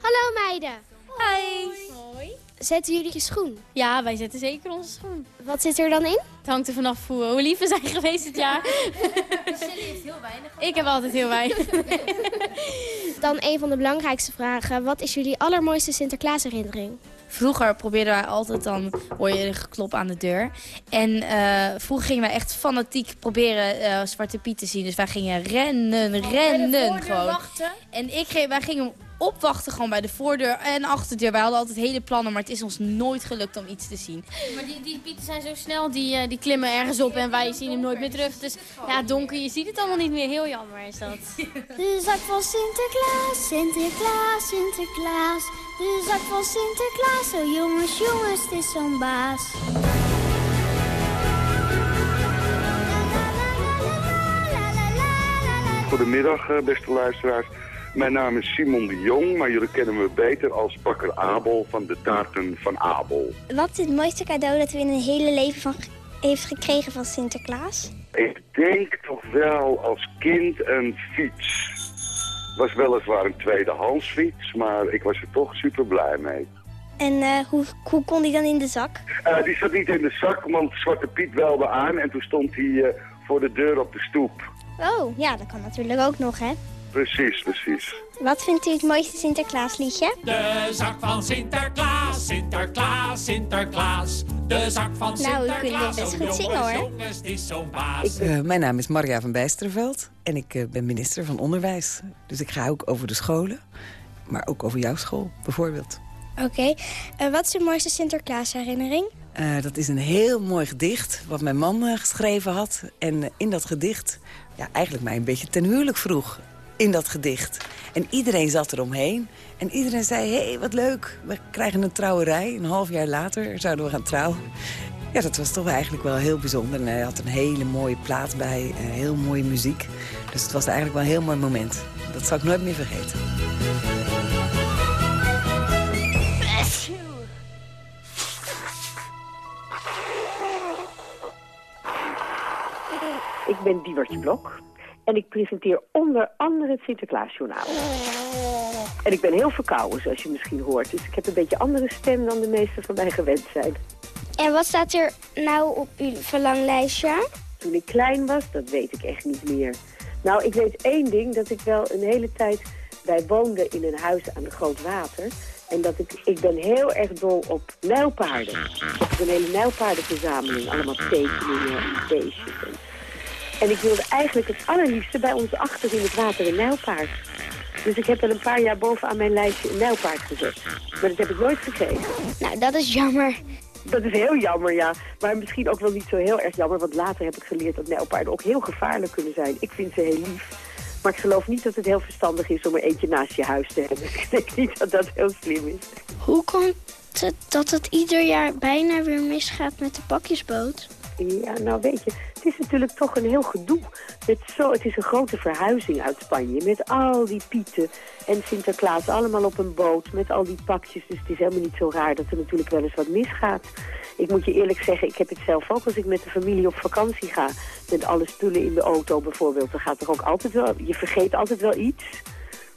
Hallo meiden. Hi. Hoi. Zetten jullie je schoen? Ja, wij zetten zeker onze schoen. Wat zit er dan in? Het hangt er vanaf hoe, hoe lief we zijn geweest dit jaar. Shelly heeft heel weinig. Ik heb altijd heel weinig. Dan een van de belangrijkste vragen. Wat is jullie allermooiste Sinterklaasherinnering? Vroeger probeerden wij altijd dan, hoor je geklop aan de deur. En eh, vroeger gingen wij echt fanatiek proberen eh, Zwarte Piet te zien. Dus wij gingen rennen, rennen gewoon. wachten. En ik wij gingen opwachten gewoon bij de voordeur en achterdeur. Wij hadden altijd hele plannen, maar het is ons nooit gelukt om iets te zien. Maar die, die pieten zijn zo snel, die, eh, die klimmen ergens op en wij zien hem nooit meer terug. Dus ja, donker, je ziet het allemaal niet meer. Heel jammer is dat. De zak van Sinterklaas, Sinterklaas, Sinterklaas. De zak van Sinterklaas, oh jongens, jongens, het is zo'n baas. Goedemiddag, eh, beste luisteraars. Mijn naam is Simon de Jong, maar jullie kennen me beter als bakker Abel van de taarten van Abel. Wat is het mooiste cadeau dat u in een hele leven van heeft gekregen van Sinterklaas? Ik denk toch wel als kind een fiets. Was weliswaar een tweedehands fiets, maar ik was er toch super blij mee. En eh, hoe, hoe kon die dan in de zak? Eh, die zat niet in de zak, want Zwarte Piet belde aan en toen stond hij eh, voor de deur op de stoep. Oh, ja, dat kan natuurlijk ook nog, hè? Precies, precies. Wat vindt u het mooiste Sinterklaasliedje? De zak van Sinterklaas, Sinterklaas, Sinterklaas. De zak van Nou, u Sinterklaas. kunt dit best oh, goed zingen, hoor. jongens, het is zo'n baas. Eh, mijn naam is Marja van Bijsterveld en ik eh, ben minister van Onderwijs. Dus ik ga ook over de scholen, maar ook over jouw school bijvoorbeeld. Oké, en wat is uw mooiste Sinterklaasherinnering? Eh, dat is een heel mooi gedicht wat mijn man eh, geschreven had. En eh, in dat gedicht, ja, eigenlijk mij een beetje ten huwelijk vroeg. In dat gedicht. En iedereen zat eromheen. En iedereen zei, hé, hey, wat leuk. We krijgen een trouwerij. Een half jaar later zouden we gaan trouwen. Ja, dat was toch eigenlijk wel heel bijzonder. En hij had een hele mooie plaat bij. eh, heel mooie muziek. Dus het was eigenlijk wel een heel mooi moment. Dat zal ik nooit meer vergeten. Ik ben Diewertje Blok en ik presenteer onder andere het Sinterklaasjournaal. En ik ben heel verkouden, zoals je misschien hoort. Dus ik heb een beetje andere stem dan de meesten van mij gewend zijn. En wat staat er nou op uw verlanglijstje? Toen ik klein was, dat weet ik echt niet meer. Nou, ik weet één ding, dat ik wel een hele tijd... Wij woonden in een huis aan de Groot Water. En dat ik, ik ben heel erg dol op nijlpaarden. Ik heb een hele nijlpaardenverzameling. Allemaal tekeningen en beestjes. En, en ik wilde eigenlijk het allerliefste bij ons achter in het water een nijlpaard. Dus ik heb wel een paar jaar bovenaan mijn lijstje een nijlpaard gezet. Maar dat heb ik nooit gekregen. Nou, dat is jammer. Dat is heel jammer, ja. Maar misschien ook wel niet zo heel erg jammer. Want later heb ik geleerd dat nijlpaarden ook heel gevaarlijk kunnen zijn. Ik vind ze heel lief. Maar ik geloof niet dat het heel verstandig is om er eentje naast je huis te hebben. Ik denk niet dat dat heel slim is. Hoe komt het dat het ieder jaar bijna weer misgaat met de pakjesboot? Ja, nou weet je, het is natuurlijk toch een heel gedoe. Het, zo, het is een grote verhuizing uit Spanje met al die pieten en Sinterklaas allemaal op een boot met al die pakjes. Dus het is helemaal niet zo raar dat er natuurlijk wel eens wat misgaat. Ik moet je eerlijk zeggen, ik heb het zelf ook als ik met de familie op vakantie ga. Met alle spullen in de auto bijvoorbeeld. Dan gaat er ook altijd wel, je vergeet altijd wel iets.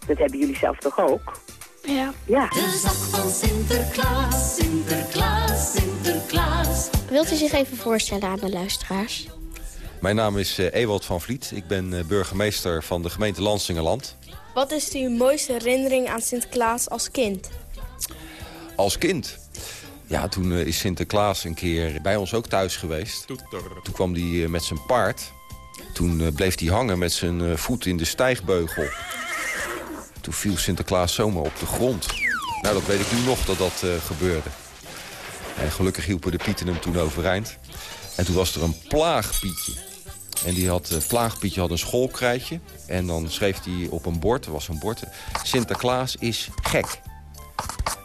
Dat hebben jullie zelf toch ook? Ja. Ja. De zak van Sinterklaas, Sinterklaas, Sinterklaas. Wilt u zich even voorstellen aan de luisteraars? Mijn naam is eh, Ewald van Vliet. Ik ben eh, burgemeester van de gemeente Lansingerland. Wat is uw mooiste herinnering aan Sinterklaas als kind? Als kind. Ja, toen eh, is Sinterklaas een keer bij ons ook thuis geweest. Toen kwam hij met zijn paard. Toen bleef hij hangen met zijn voet in de stijgbeugel. Toen viel Sinterklaas zomaar op de grond. Nou, dat weet ik nu nog dat dat gebeurde. En gelukkig hielpen de pieten hem toen overeind. En toen was er een plaagpietje. En die had, het plaagpietje had een schoolkrijtje. En dan schreef hij op een bord, er was een bord... Sinterklaas is gek.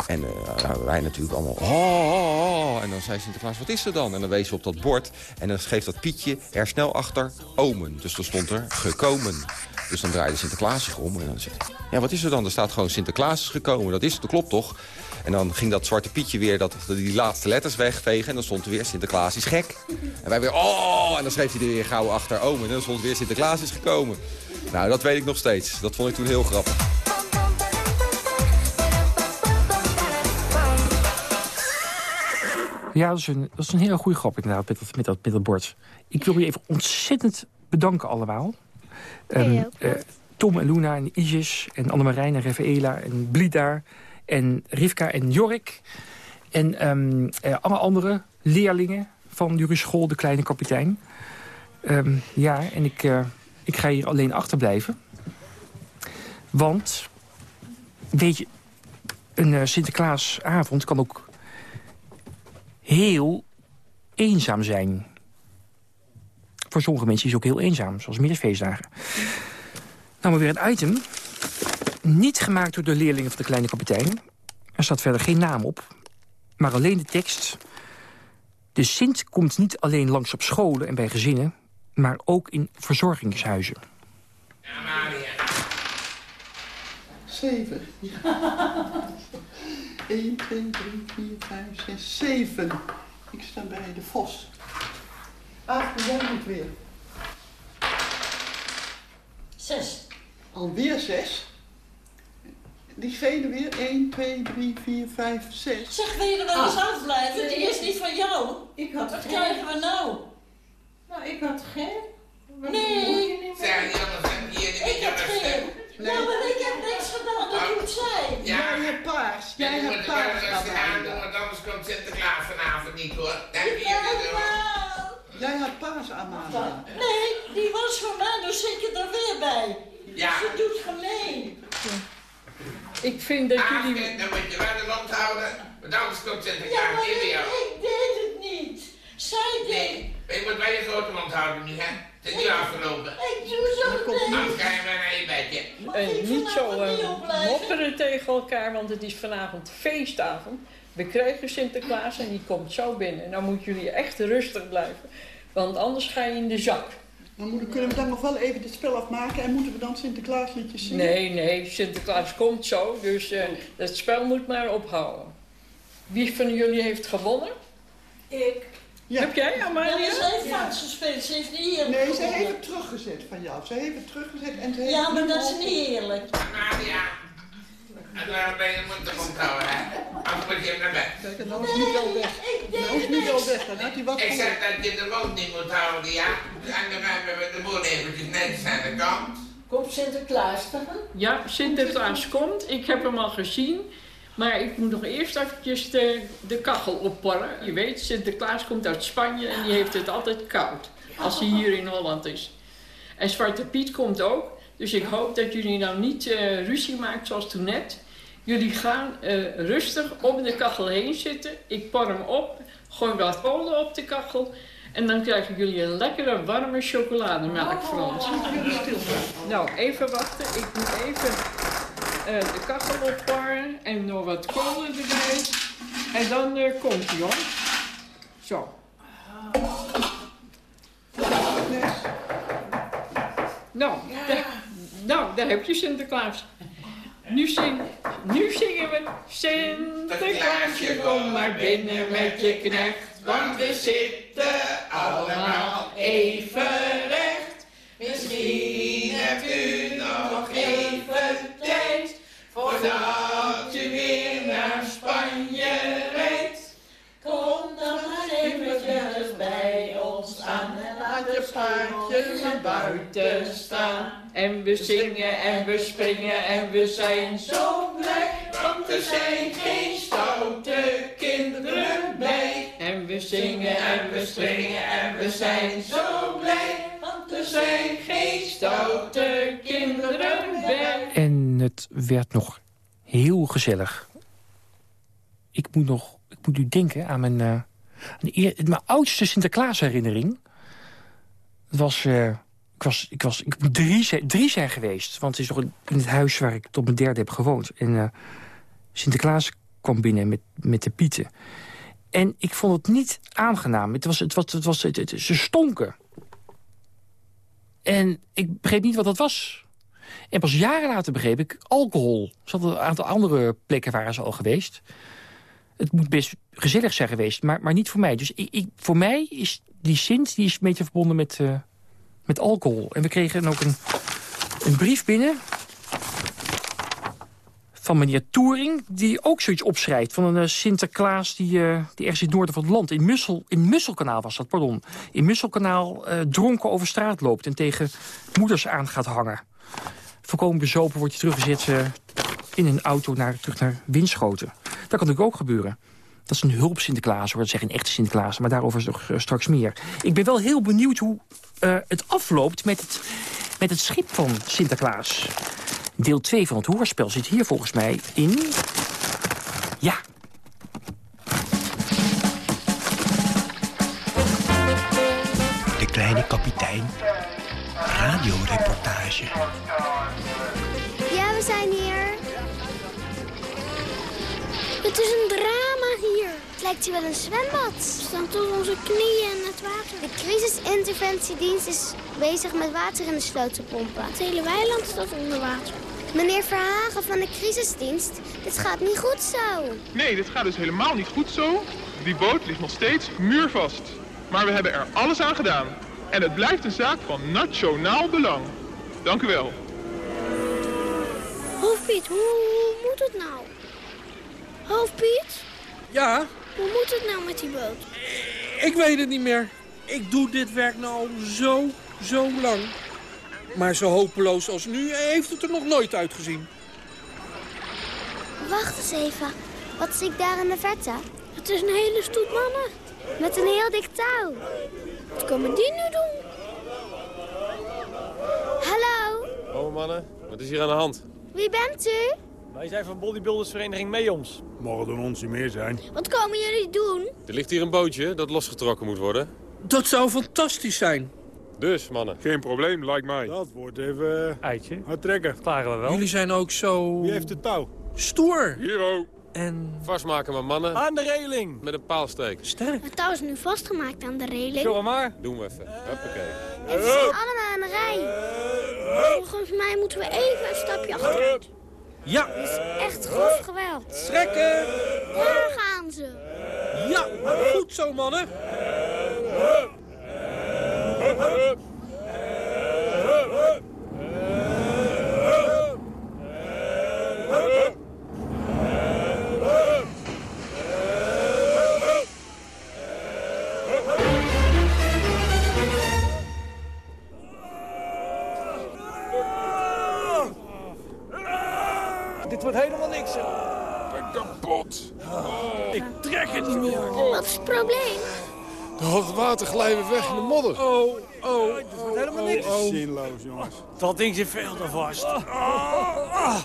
En eh, nou, wij natuurlijk allemaal... Oh. En dan zei Sinterklaas, wat is er dan? En dan wees ze op dat bord. En dan schreef dat Pietje er snel achter omen. Dus er stond er gekomen. Dus dan draaide Sinterklaas zich om. En dan hij, ja, wat is er dan? Er staat gewoon Sinterklaas is gekomen. Dat is dat klopt toch? En dan ging dat zwarte Pietje weer dat, die laatste letters wegvegen. En dan stond er weer Sinterklaas is gek. En wij weer, oh! En dan schreef hij er weer gauw achter omen. En dan stond weer Sinterklaas is gekomen. Nou, dat weet ik nog steeds. Dat vond ik toen heel grappig. Ja, dat is een, dat is een hele goede grap inderdaad met dat, met dat, met dat bord. Ik wil je even ontzettend bedanken allemaal. Ehm, eh, Tom en Luna en Isis en Annemarijn en Rafaela en Blida en Rivka en Jorik. En ehm, eh, alle andere leerlingen van jullie school, de kleine kapitein. Ehm, ja, en ik, eh, ik ga hier alleen achterblijven. Want weet je, een uh, Sinterklaasavond kan ook heel eenzaam zijn. Voor sommige mensen is het ook heel eenzaam, zoals middenfeestdagen. Nou, maar weer een item. Niet gemaakt door de leerlingen van de kleine kapitein. Er staat verder geen naam op. Maar alleen de tekst. De Sint komt niet alleen langs op scholen en bij gezinnen... maar ook in verzorgingshuizen. Ja, Maria. Zeven. Ja. 1, 2, 3, 4, 5, 6, 7. Ik sta bij de Vos. Acht, jij moet weer. Zes. Alweer zes. Die vele weer. 1, 2, 3, 4, 5, 6. Zeg, wil je er wel eens afblijven? Die is niet van jou. Ik had Wat geen. krijgen we nou? Nou, ik had geen. Nee. Zeg, Ik heb geen. Nou, maar ik heb niks gedaan, dat doet zij. Jij hebt paars. Jij hebt paars aan aan doen, want anders komt Sinterklaas vanavond niet hoor. Dank je Jij had paars aan. Nee, die was voor mij, dus zit je er weer bij. Ja. Ze doet gemeen. Ik vind dat jullie... Dan moet je wel de mond houden, want anders komt Ja, Sinterklaas maar niet bij ik, jou. ik deed het niet. Zij deed. Maar je moet wel je grote mond houden nu, hè? Het is nu afgelopen. Ik doe zo Anders ga je maar naar je bedje. En niet zo niet eh, mopperen tegen elkaar, want het is vanavond feestavond. We krijgen Sinterklaas en die komt zo binnen. En dan moeten jullie echt rustig blijven, want anders ga je in de zak. Maar moeder, kunnen we dan nog wel even dit spel afmaken en moeten we dan Sinterklaasliedjes zingen? Nee, nee, Sinterklaas komt zo, dus eh het spel moet maar ophouden. Wie van jullie heeft gewonnen? Ik. Heb jij, Amalia? Ja, maar zij fout gespeeld, ze heeft niet eerlijk Nee, ze heeft het teruggezet van jou. Ze heeft het teruggezet en ze heeft Ja, maar dat is niet eerlijk. Maria. En dan ben je moet de mond houden, hè? Anders moet je naar bed. Kijk, en nou is nu wel weg. Nou is nu wel weg. Dan had hij wat Ik zeg dat je de mond niet moet houden, ja? En dan hebben we de boel eventjes netjes aan de kant. Komt Sinterklaas dan? Ja, Sinterklaas komt. Ik heb hem al gezien. Maar ik moet nog eerst eventjes de, de kachel opporren. Je weet, Sinterklaas komt uit Spanje en die heeft het altijd koud. Als hij hier in Holland is. En Zwarte Piet komt ook. Dus ik hoop dat jullie nou niet eh, ruzie maken zoals toen net. Jullie gaan eh, rustig om de kachel heen zitten. Ik por hem op. Gooi wat kolen op de kachel. En dan krijgen jullie een lekkere warme chocolademelk van ons. Nou, even wachten. Ik moet even eh, de kachel opwarmen en nog wat kolen erbij. En dan eh, komt hij hoor. Zo. Nou, nou, daar heb je Sinterklaas. Nu, nu zingen we Sinterklaasje, kom maar binnen met je knecht. Want we zitten allemaal even recht. Misschien hebt u nog even tijd voordat je weer naar Spanje paardje naar buiten staan. En we zingen en we springen en we zijn zo blij. Want er zijn geen stoute kinderen bij. En we zingen en we springen en we zijn zo blij. Want er zijn geen stoute kinderen bij. En het werd nog heel gezellig. Ik moet nog, ik moet nu denken aan mijn, eh, aan eer- mijn oudste Sinterklaas herinnering. Het was, eh, ik was, ik was, ik moet drie, zijn- drie zijn geweest. Want het is toch in het huis waar ik tot mijn derde heb gewoond. En eh, Sinterklaas kwam binnen met, met de pieten. En ik vond het niet aangenaam. Het was, het was, het was, het, ze stonken. En ik begreep niet wat dat was. En pas jaren later begreep ik alcohol. Er zat een aantal andere plekken waren ze al geweest. Het moet best gezellig zijn geweest, maar, maar niet voor mij. Dus ik, ik, voor mij is die Sint die is een beetje verbonden met, eh, met alcohol. En we kregen dan ook een, een brief binnen van meneer Toering... die ook zoiets opschrijft van een eh, Sinterklaas die, eh, die ergens in het noorden van het land... in, Mussel, in Musselkanaal was dat, pardon. In Musselkanaal dronken over straat loopt... en tegen moeders aan gaat hangen. Voorkomen bezopen wordt je teruggezet in een auto naar, terug naar Winschoten. Dat kan natuurlijk ook gebeuren. Dat is een hulp Sinterklaas, hoor. Dat zeg een echte Sinterklaas, maar daarover nog eh, straks meer. Ik ben wel heel benieuwd hoe eh, het afloopt met het, met het schip van Sinterklaas. Deel 2 van het hoorspel zit hier volgens mij in... Ja. De kleine kapitein. Radioreportage. Ja, we zijn hier. Het is een drama hier. Het lijkt hier wel een zwembad. We staan tot onze knieën in het water. De crisisinterventiedienst is bezig met water in de sloot te pompen. Het hele weiland staat onder water. Meneer Verhagen van de crisisdienst, dit gaat niet goed zo. Nee, dit gaat dus helemaal niet goed zo. Die boot ligt nog steeds muurvast. Maar we hebben er alles aan gedaan. En het blijft een zaak van nationaal belang. Dank u wel. Hoe, hoe moet het nou? Hoofdpiet, Ja, hoe moet het nou met die boot? ik weet het niet meer. Ik doe dit werk nou al zo, zo lang. Maar zo hopeloos als nu heeft het er nog nooit uitgezien. Wacht eens even. Wat zie ik daar in de verte? Het is een hele stoet mannen. Met een heel dik touw. Wat komen die nu doen? Hallo, Oh mannen, wat is hier aan de hand? wie bent u? Wij zijn van bodybuildersvereniging Meoms. Mogen er ons niet meer zijn. Wat komen jullie doen? Er ligt hier een bootje dat losgetrokken moet worden. Dat zou fantastisch zijn. Dus mannen. Geen probleem, lijkt mij. Dat wordt even... Eitje. Hard trekken. Klaren we wel. Jullie zijn ook zo... Wie heeft het touw? Stoer. Hero. En... Vastmaken maar mannen. Aan de reling. Met een paalsteek. Sterk. Het touw is nu vastgemaakt aan de reling. Zullen we maar? Doen we even. Huppakee. En ze zijn allemaal aan de rij. Volgens mij moeten we even een stapje achteruit. Ja. Het is echt grof geweld. Trekken. Daar gaan ze. Ja, goed zo mannen. Water glijdt weg in de modder. Oh, oh, Het wordt helemaal niks. Zinloos, jongens. Dat ding zit veel te vast. Maar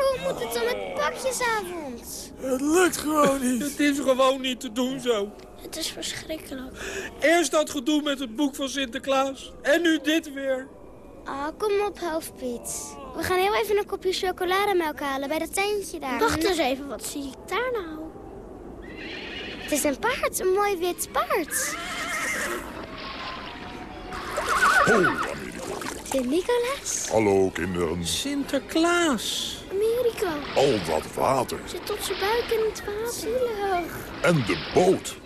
hoe moet het dan met pakjesavond? Het lukt gewoon niet. Het is gewoon niet te doen zo. Het is verschrikkelijk. Eerst dat gedoe met het boek van Sinterklaas. En nu dit weer. Ah, kom op, hoofdpiet. We gaan heel even een kopje chocolademelk halen bij dat tentje daar. Wacht eens even, wat zie ik daar nou? Het is een paard, een mooi wit paard. Sint-Nicolaas? Hallo kinderen. Sinterklaas. Amerika. Al dat water. Zit tot zijn buik in het water. Zielig. En de boot.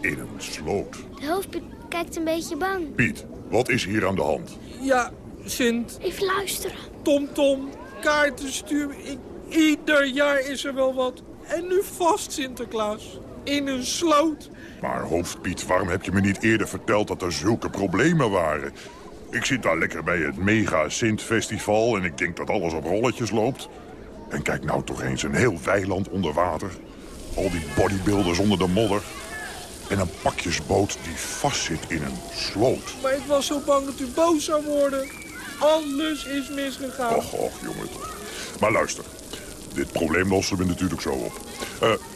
In een sloot. De hoofdpiet kijkt een beetje bang. Piet, wat is hier aan de hand? Ja, Sint. Even luisteren. Tom Tom. Kaarten sturen. Ik, ieder jaar is er wel wat. En nu vast Sinterklaas. In een sloot. Maar hoofdpiet, waarom heb je me niet eerder verteld dat er zulke problemen waren? Ik zit daar lekker bij het Mega Sint Festival en ik denk dat alles op rolletjes loopt. En kijk nou toch eens, een heel weiland onder water. Al die bodybuilders onder de modder. En een pakjesboot die vastzit in een sloot. Maar ik was zo bang dat u boos zou worden. Alles is misgegaan. Och, och, jongen toch. Maar luister, dit probleem lossen we natuurlijk zo op.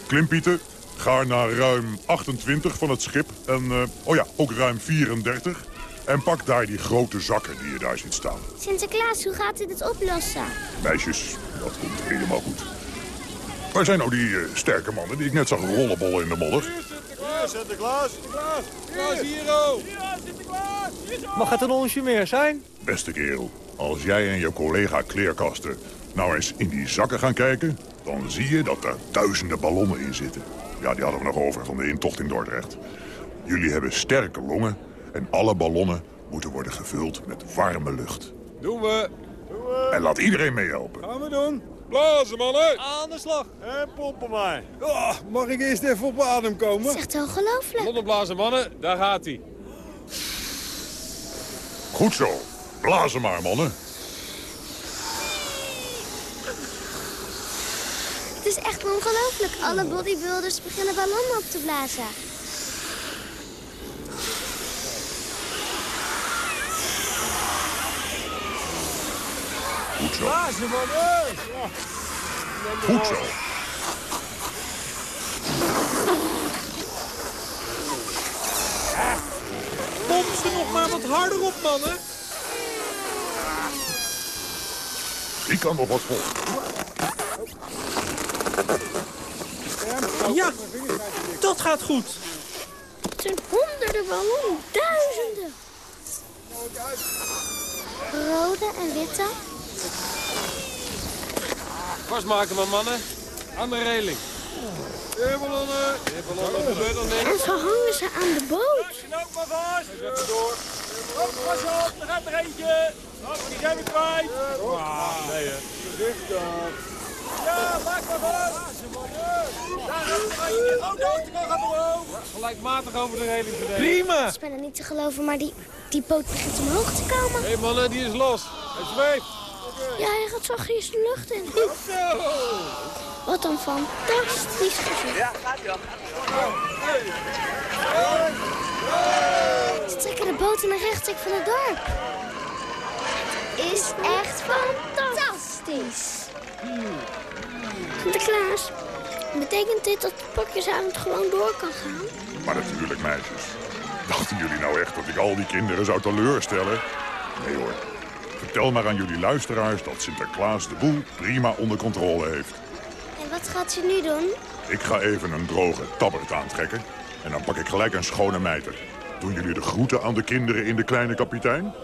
Klimpieten, ga naar ruim 28 van het schip. En, eh, oh ja, ook ruim 34. En pak daar die grote zakken die je daar ziet staan. Sinterklaas, hoe gaat u dit oplossen? Meisjes, dat komt helemaal goed. Waar zijn nou die eh, sterke mannen die ik net zag rollenbollen in de modder? Ja, Sinterklaas. Sinterklaas. Sinterklaas, hier Sinterklaas. Mag het een onsje meer zijn? Beste kerel, als jij en je collega kleerkasten nou eens in die zakken gaan kijken... dan zie je dat er duizenden ballonnen in zitten. Ja, die hadden we nog over van de intocht in Dordrecht. Jullie hebben sterke longen en alle ballonnen moeten worden gevuld met warme lucht. Doen we. En laat iedereen meehelpen. Gaan we doen. Blazen, mannen. Aan de slag. En pompen maar. Oh, mag ik eerst even op adem komen? Het is echt ongelooflijk. Ballonnen blazen, mannen. Daar gaat hij. Goed zo. Blazen maar, mannen. Het is echt ongelooflijk. Alle bodybuilders beginnen ballonnen op te blazen. Goed zo. Goed zo. Pomp ze nog maar wat harder op, mannen. Ik kan nog wat volgen. Ja, dat gaat goed. Het zijn honderden ballonnen, duizenden. Rode en witte. Vastmaken, maar mannen. Aan de reling. Weerballonnen. Weerballonnen, er gebeurt nog En niks. zo hangen ze aan de boot. Knoop maar vast. Even door. Hop, pas op, er gaat er eentje. Hop, die zijn we kwijt. Ah, nee hè. Ja, maak maar er eentje. Oh, de auto gaat omhoog. Gelijkmatig over de reling verdelen. Prima. Het is bijna niet te geloven, maar die, die boot begint omhoog te komen. Hé hey, mannen, die is los. Hij zweeft. Ja, hij gaat zachtjes de lucht in. Wat een fantastisch gezicht. Ja, gaat wel. Ze trekken de boot in de van het dorp. Het is echt fantastisch. Sinterklaas, betekent dit dat de pakjesavond gewoon door kan gaan? Maar natuurlijk, meisjes. Dachten jullie nou echt dat ik al die kinderen zou teleurstellen? Nee hoor. Vertel maar aan jullie luisteraars dat Sinterklaas de boel prima onder controle heeft. En wat gaat ze nu doen? Ik ga even een droge tabbert aantrekken. En dan pak ik gelijk een schone mijter. Doen jullie de groeten aan de kinderen in de kleine kapitein?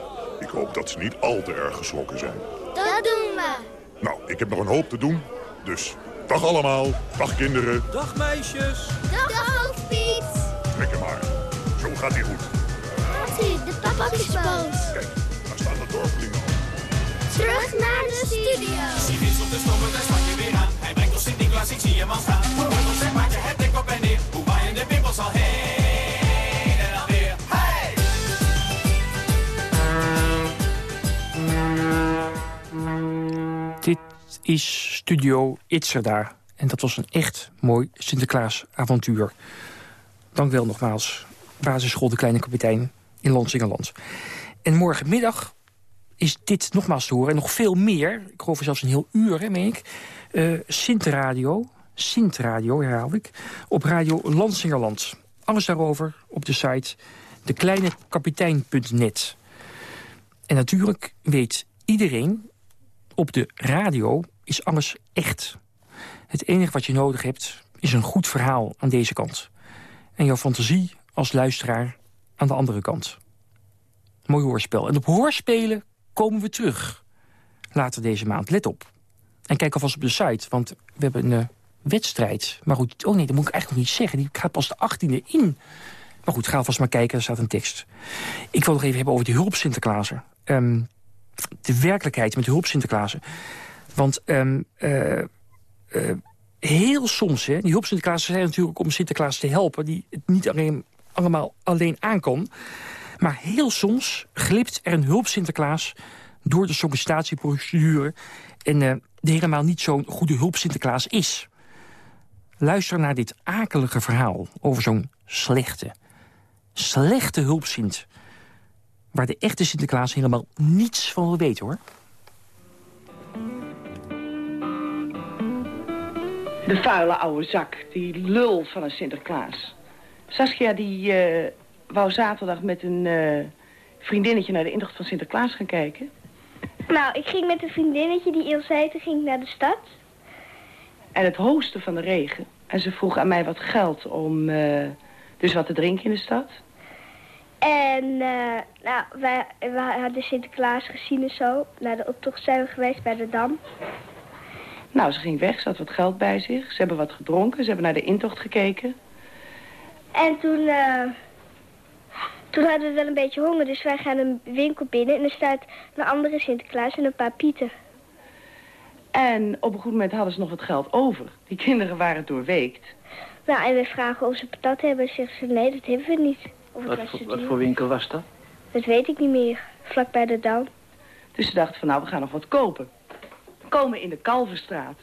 Ik hoop dat ze niet al te erg geschrokken zijn. Dat doen we. Nou, ik heb nog een hoop te doen. Dus dag allemaal. Dag kinderen. Dag meisjes. Dag hoofdpiet. Lekker maar. Zo gaat hij goed. Gaat u, de pakjesboot. Kijk, daar staan de dorpelingen al. Terug naar de studio. Zie is op de stomme, daar span je weer aan. Hij brengt ons Sint-Nicolaas, ik zie hem al staan. Wordt ons zeg maatje het dek op en neer. Hoe waaien de wimpels al heen en alweer. Hey! Dit is Studio Itzerda. En dat was een echt mooi Sinterklaasavontuur. Dank wel nogmaals. Basisschool De Kleine Kapitein in Lansingerland. En morgenmiddag is dit nogmaals te horen. En nog veel meer. Ik geloof zelfs een heel uur, hè, meen ik. Uh, Sint-Radio. Sint-Radio, herhaal ik. Op Radio Lansingerland. Alles daarover op de site dekleinekapitein.net. En natuurlijk weet iedereen... op de radio is alles echt. Het enige wat je nodig hebt is een goed verhaal aan deze kant. En jouw fantasie als luisteraar aan de andere kant. Mooi hoorspel. En op hoorspelen komen we terug. Later deze maand. Let op. En kijk alvast op de site, want we hebben een uh, wedstrijd. Maar goed, oh nee, dat moet ik eigenlijk nog niet zeggen. Die gaat pas de 18e in. Maar goed, ga alvast maar kijken, er staat een tekst. Ik wil nog even hebben over de hulp Sinterklaasen. Um, de werkelijkheid met de hulp Sinterklaasen. Want um, uh, uh, heel soms, hè, die hulp Sinterklaasen zijn natuurlijk om Sinterklaas te helpen... die het niet alleen, allemaal alleen aan. Maar heel soms glipt er een hulp Sinterklaas door de sollicitatieprocedure... en uh, helemaal niet zo'n goede hulp Sinterklaas is. Luister naar dit akelige verhaal over zo'n slechte, slechte hulpsint... waar de echte Sinterklaas helemaal niets van wil weten, hoor. De vuile oude zak, die lul van een Sinterklaas. Saskia die uh, wou zaterdag met een uh, vriendinnetje naar de intocht van Sinterklaas gaan kijken. Nou, ik ging met een vriendinnetje die Ilse heette, ging naar de stad. En het hoosten van de regen. En ze vroeg aan mij wat geld om uh, dus wat te drinken in de stad. En uh, nou, wij, wij hadden Sinterklaas gezien en zo. Naar de optocht zijn we geweest bij de Dam. Nou, ze ging weg, ze had wat geld bij zich. Ze hebben wat gedronken, ze hebben naar de intocht gekeken. En toen, uh, toen hadden we wel een beetje honger, dus wij gaan een winkel binnen... en er staat een andere Sinterklaas en een paar pieten. En op een goed moment hadden ze nog wat geld over. Die kinderen waren doorweekt. Nou, en we vragen of ze patat hebben. Zeggen ze, nee, dat hebben we niet. Of wat, voor, wat voor winkel was dat? Dat weet ik niet meer. Vlak bij de Dam. Dus ze dachten van, nou, we gaan nog wat kopen. Komen in de Kalverstraat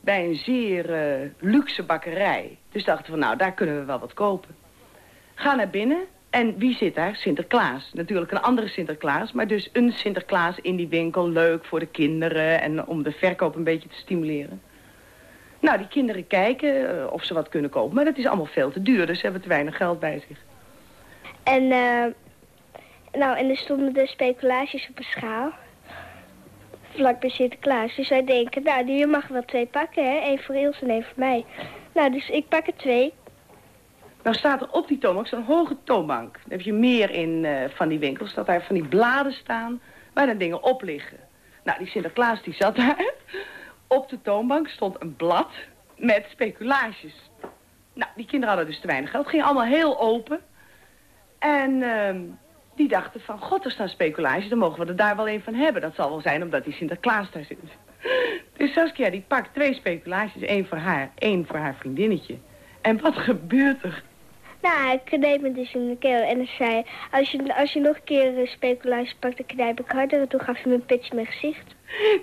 bij een zeer uh, luxe bakkerij. Dus dachten we, nou, daar kunnen we wel wat kopen. Ga naar binnen En wie zit daar? Sinterklaas. Natuurlijk een andere Sinterklaas, maar dus een Sinterklaas in die winkel. Leuk voor de kinderen en om de verkoop een beetje te stimuleren. Nou, die kinderen kijken eh, of ze wat kunnen kopen, maar dat is allemaal veel te duur. Dus ze hebben te weinig geld bij zich. En, eh, nou, en er stonden de speculaties op een schaal. Vlak bij Sinterklaas. Dus wij denken, nou, die mag wel twee pakken, hè. Eén voor Ilse en één voor mij. Nou, dus ik pak er twee. Nou staat er op die toonbank zo'n hoge toonbank. Dan heb je meer in eh, van die winkels, dat daar van die bladen staan waar dan dingen op liggen. Nou, die Sinterklaas die zat daar. Op de toonbank stond een blad met speculaties. Nou, die kinderen hadden dus te weinig geld. Het ging allemaal heel open. En ehm, die dachten van, god, er staan speculaties, dan mogen we er daar wel een van hebben. Dat zal wel zijn omdat die Sinterklaas daar zit. Dus Saskia, die pakt twee speculaties, één voor haar, één voor haar vriendinnetje. En wat gebeurt er? Nou, ik knijp me dus in de keel. En hij zei, als je, als je nog een keer een speculatie pakt, dan knijp ik harder. En toen gaf hij me een pitje in mijn gezicht.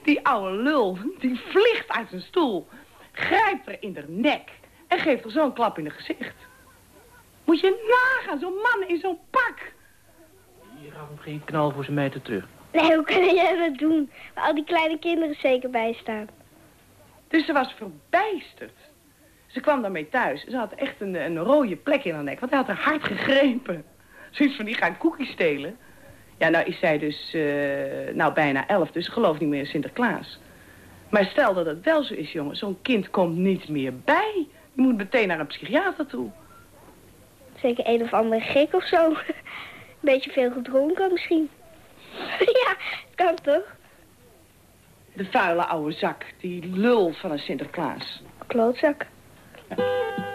Die oude lul, die vliegt uit zijn stoel, grijpt er in de nek en geeft er zo'n klap in het gezicht. Moet je nagaan, zo'n man in zo'n pak. Gaf hem geen knal voor zijn meter terug. Nee, hoe kan jij dat doen? Waar al die kleine kinderen zeker bij staan. Dus ze was verbijsterd. Ze kwam daarmee thuis. Ze had echt een, een rode plek in haar nek, want hij had haar hard gegrepen. Zoiets van, die gaan koekjes stelen. Ja, nou is zij dus, eh, nou bijna elf, dus geloof niet meer in Sinterklaas. Maar stel dat het wel zo is, jongen, zo'n kind komt niet meer bij. Je moet meteen naar een psychiater toe. Zeker een of andere gek of zo. Beetje veel gedronken misschien. ja, kan toch? De vuile oude zak, die lul van een Sinterklaas. Klootzak.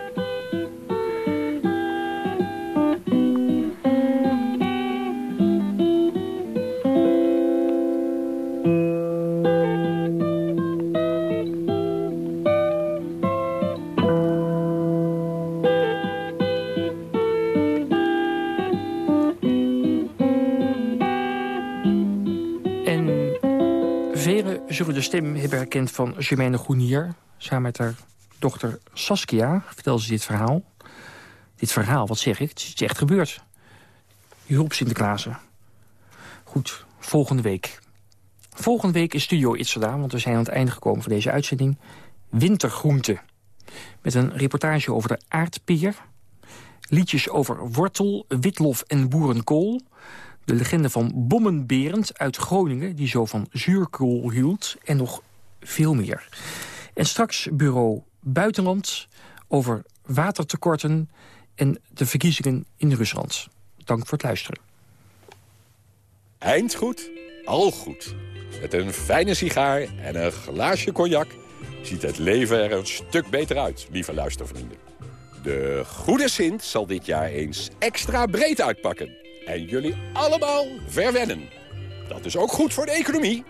zullen de stem hebben herkend van Germaine Groenier... samen met haar dochter Saskia vertelde ze dit verhaal. Dit verhaal, wat zeg ik? Het is echt gebeurd. Hulp Sinterklaasen. Goed, volgende week. Volgende week is Studio Itzerda, want we zijn aan het einde gekomen van deze uitzending. Wintergroente. Met een reportage over de aardpeer. Liedjes over wortel, witlof en boerenkool. De legende van Bommenberend uit Groningen, die zo van zuurkool hield. En nog veel meer. En straks bureau Buitenland over watertekorten en de verkiezingen in Rusland. Dank voor het luisteren. Eind goed, al goed. Met een fijne sigaar en een glaasje cognac... ziet het leven er een stuk beter uit, lieve luistervrienden. De goede Sint zal dit jaar eens extra breed uitpakken... en jullie allemaal verwennen. Dat is ook goed voor de economie.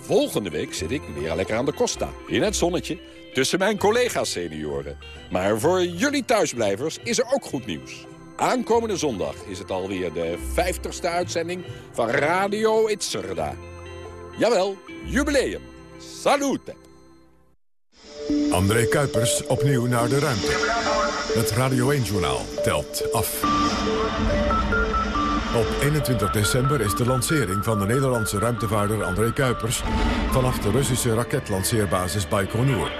Volgende week zit ik weer lekker aan de Costa, in het zonnetje... tussen mijn collega's senioren. Maar voor jullie thuisblijvers is er ook goed nieuws. Aankomende zondag is het alweer de 50ste uitzending van Radio Itzerda. Jawel, jubileum. Salute! André Kuipers opnieuw naar de ruimte. Het Radio 1-journaal telt af. Op 21 december is de lancering van de Nederlandse ruimtevaarder André Kuipers... vanaf de Russische raketlanceerbasis Baikonur.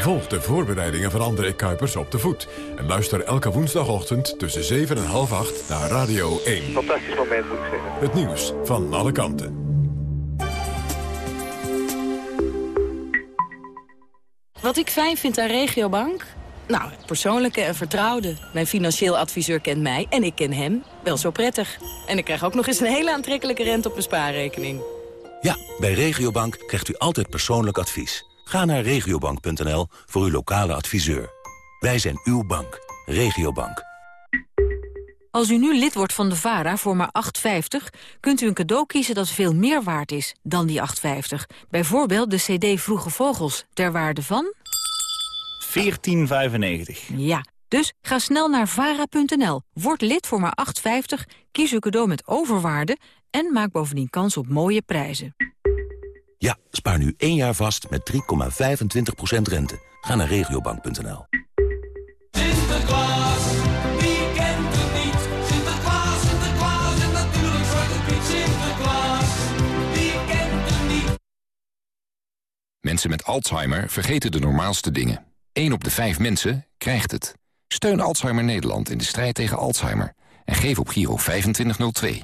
Volg de voorbereidingen van André Kuipers op de voet... en luister elke woensdagochtend tussen 7 en half 8 naar Radio 1. Fantastisch moment, moet ik zeggen. Het nieuws van alle kanten. Wat ik fijn vind aan Regiobank? Nou, het persoonlijke en vertrouwde. Mijn financieel adviseur kent mij en ik ken hem wel zo prettig. En ik krijg ook nog eens een hele aantrekkelijke rente op mijn spaarrekening. Ja, bij Regiobank krijgt u altijd persoonlijk advies. Ga naar regiobank.nl voor uw lokale adviseur. Wij zijn uw bank. Regiobank. Als u nu lid wordt van de VARA voor maar 8,50... kunt u een cadeau kiezen dat veel meer waard is dan die 8,50. Bijvoorbeeld de cd Vroege Vogels, ter waarde van... 14,95. Ja, dus ga snel naar vara.nl, word lid voor maar 8,50, kies een cadeau met overwaarde... en maak bovendien kans op mooie prijzen. Ja, spaar nu één jaar vast met 3,25% rente. Ga naar regiobank.nl. Sinterklaas, wie kent het niet? Sinterklaas, Sinterklaas en natuurlijk Piet Sinterklaas. Wie kent het niet? Mensen met Alzheimer vergeten de normaalste dingen. 1 op de 5 mensen krijgt het. Steun Alzheimer Nederland in de strijd tegen Alzheimer. En geef op Giro 2502.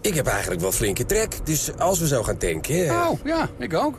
Ik heb eigenlijk wel flinke trek, dus als we zo gaan tanken... Oh, ja, ik ook.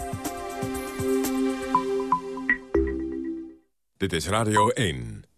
Dit is Radio 1.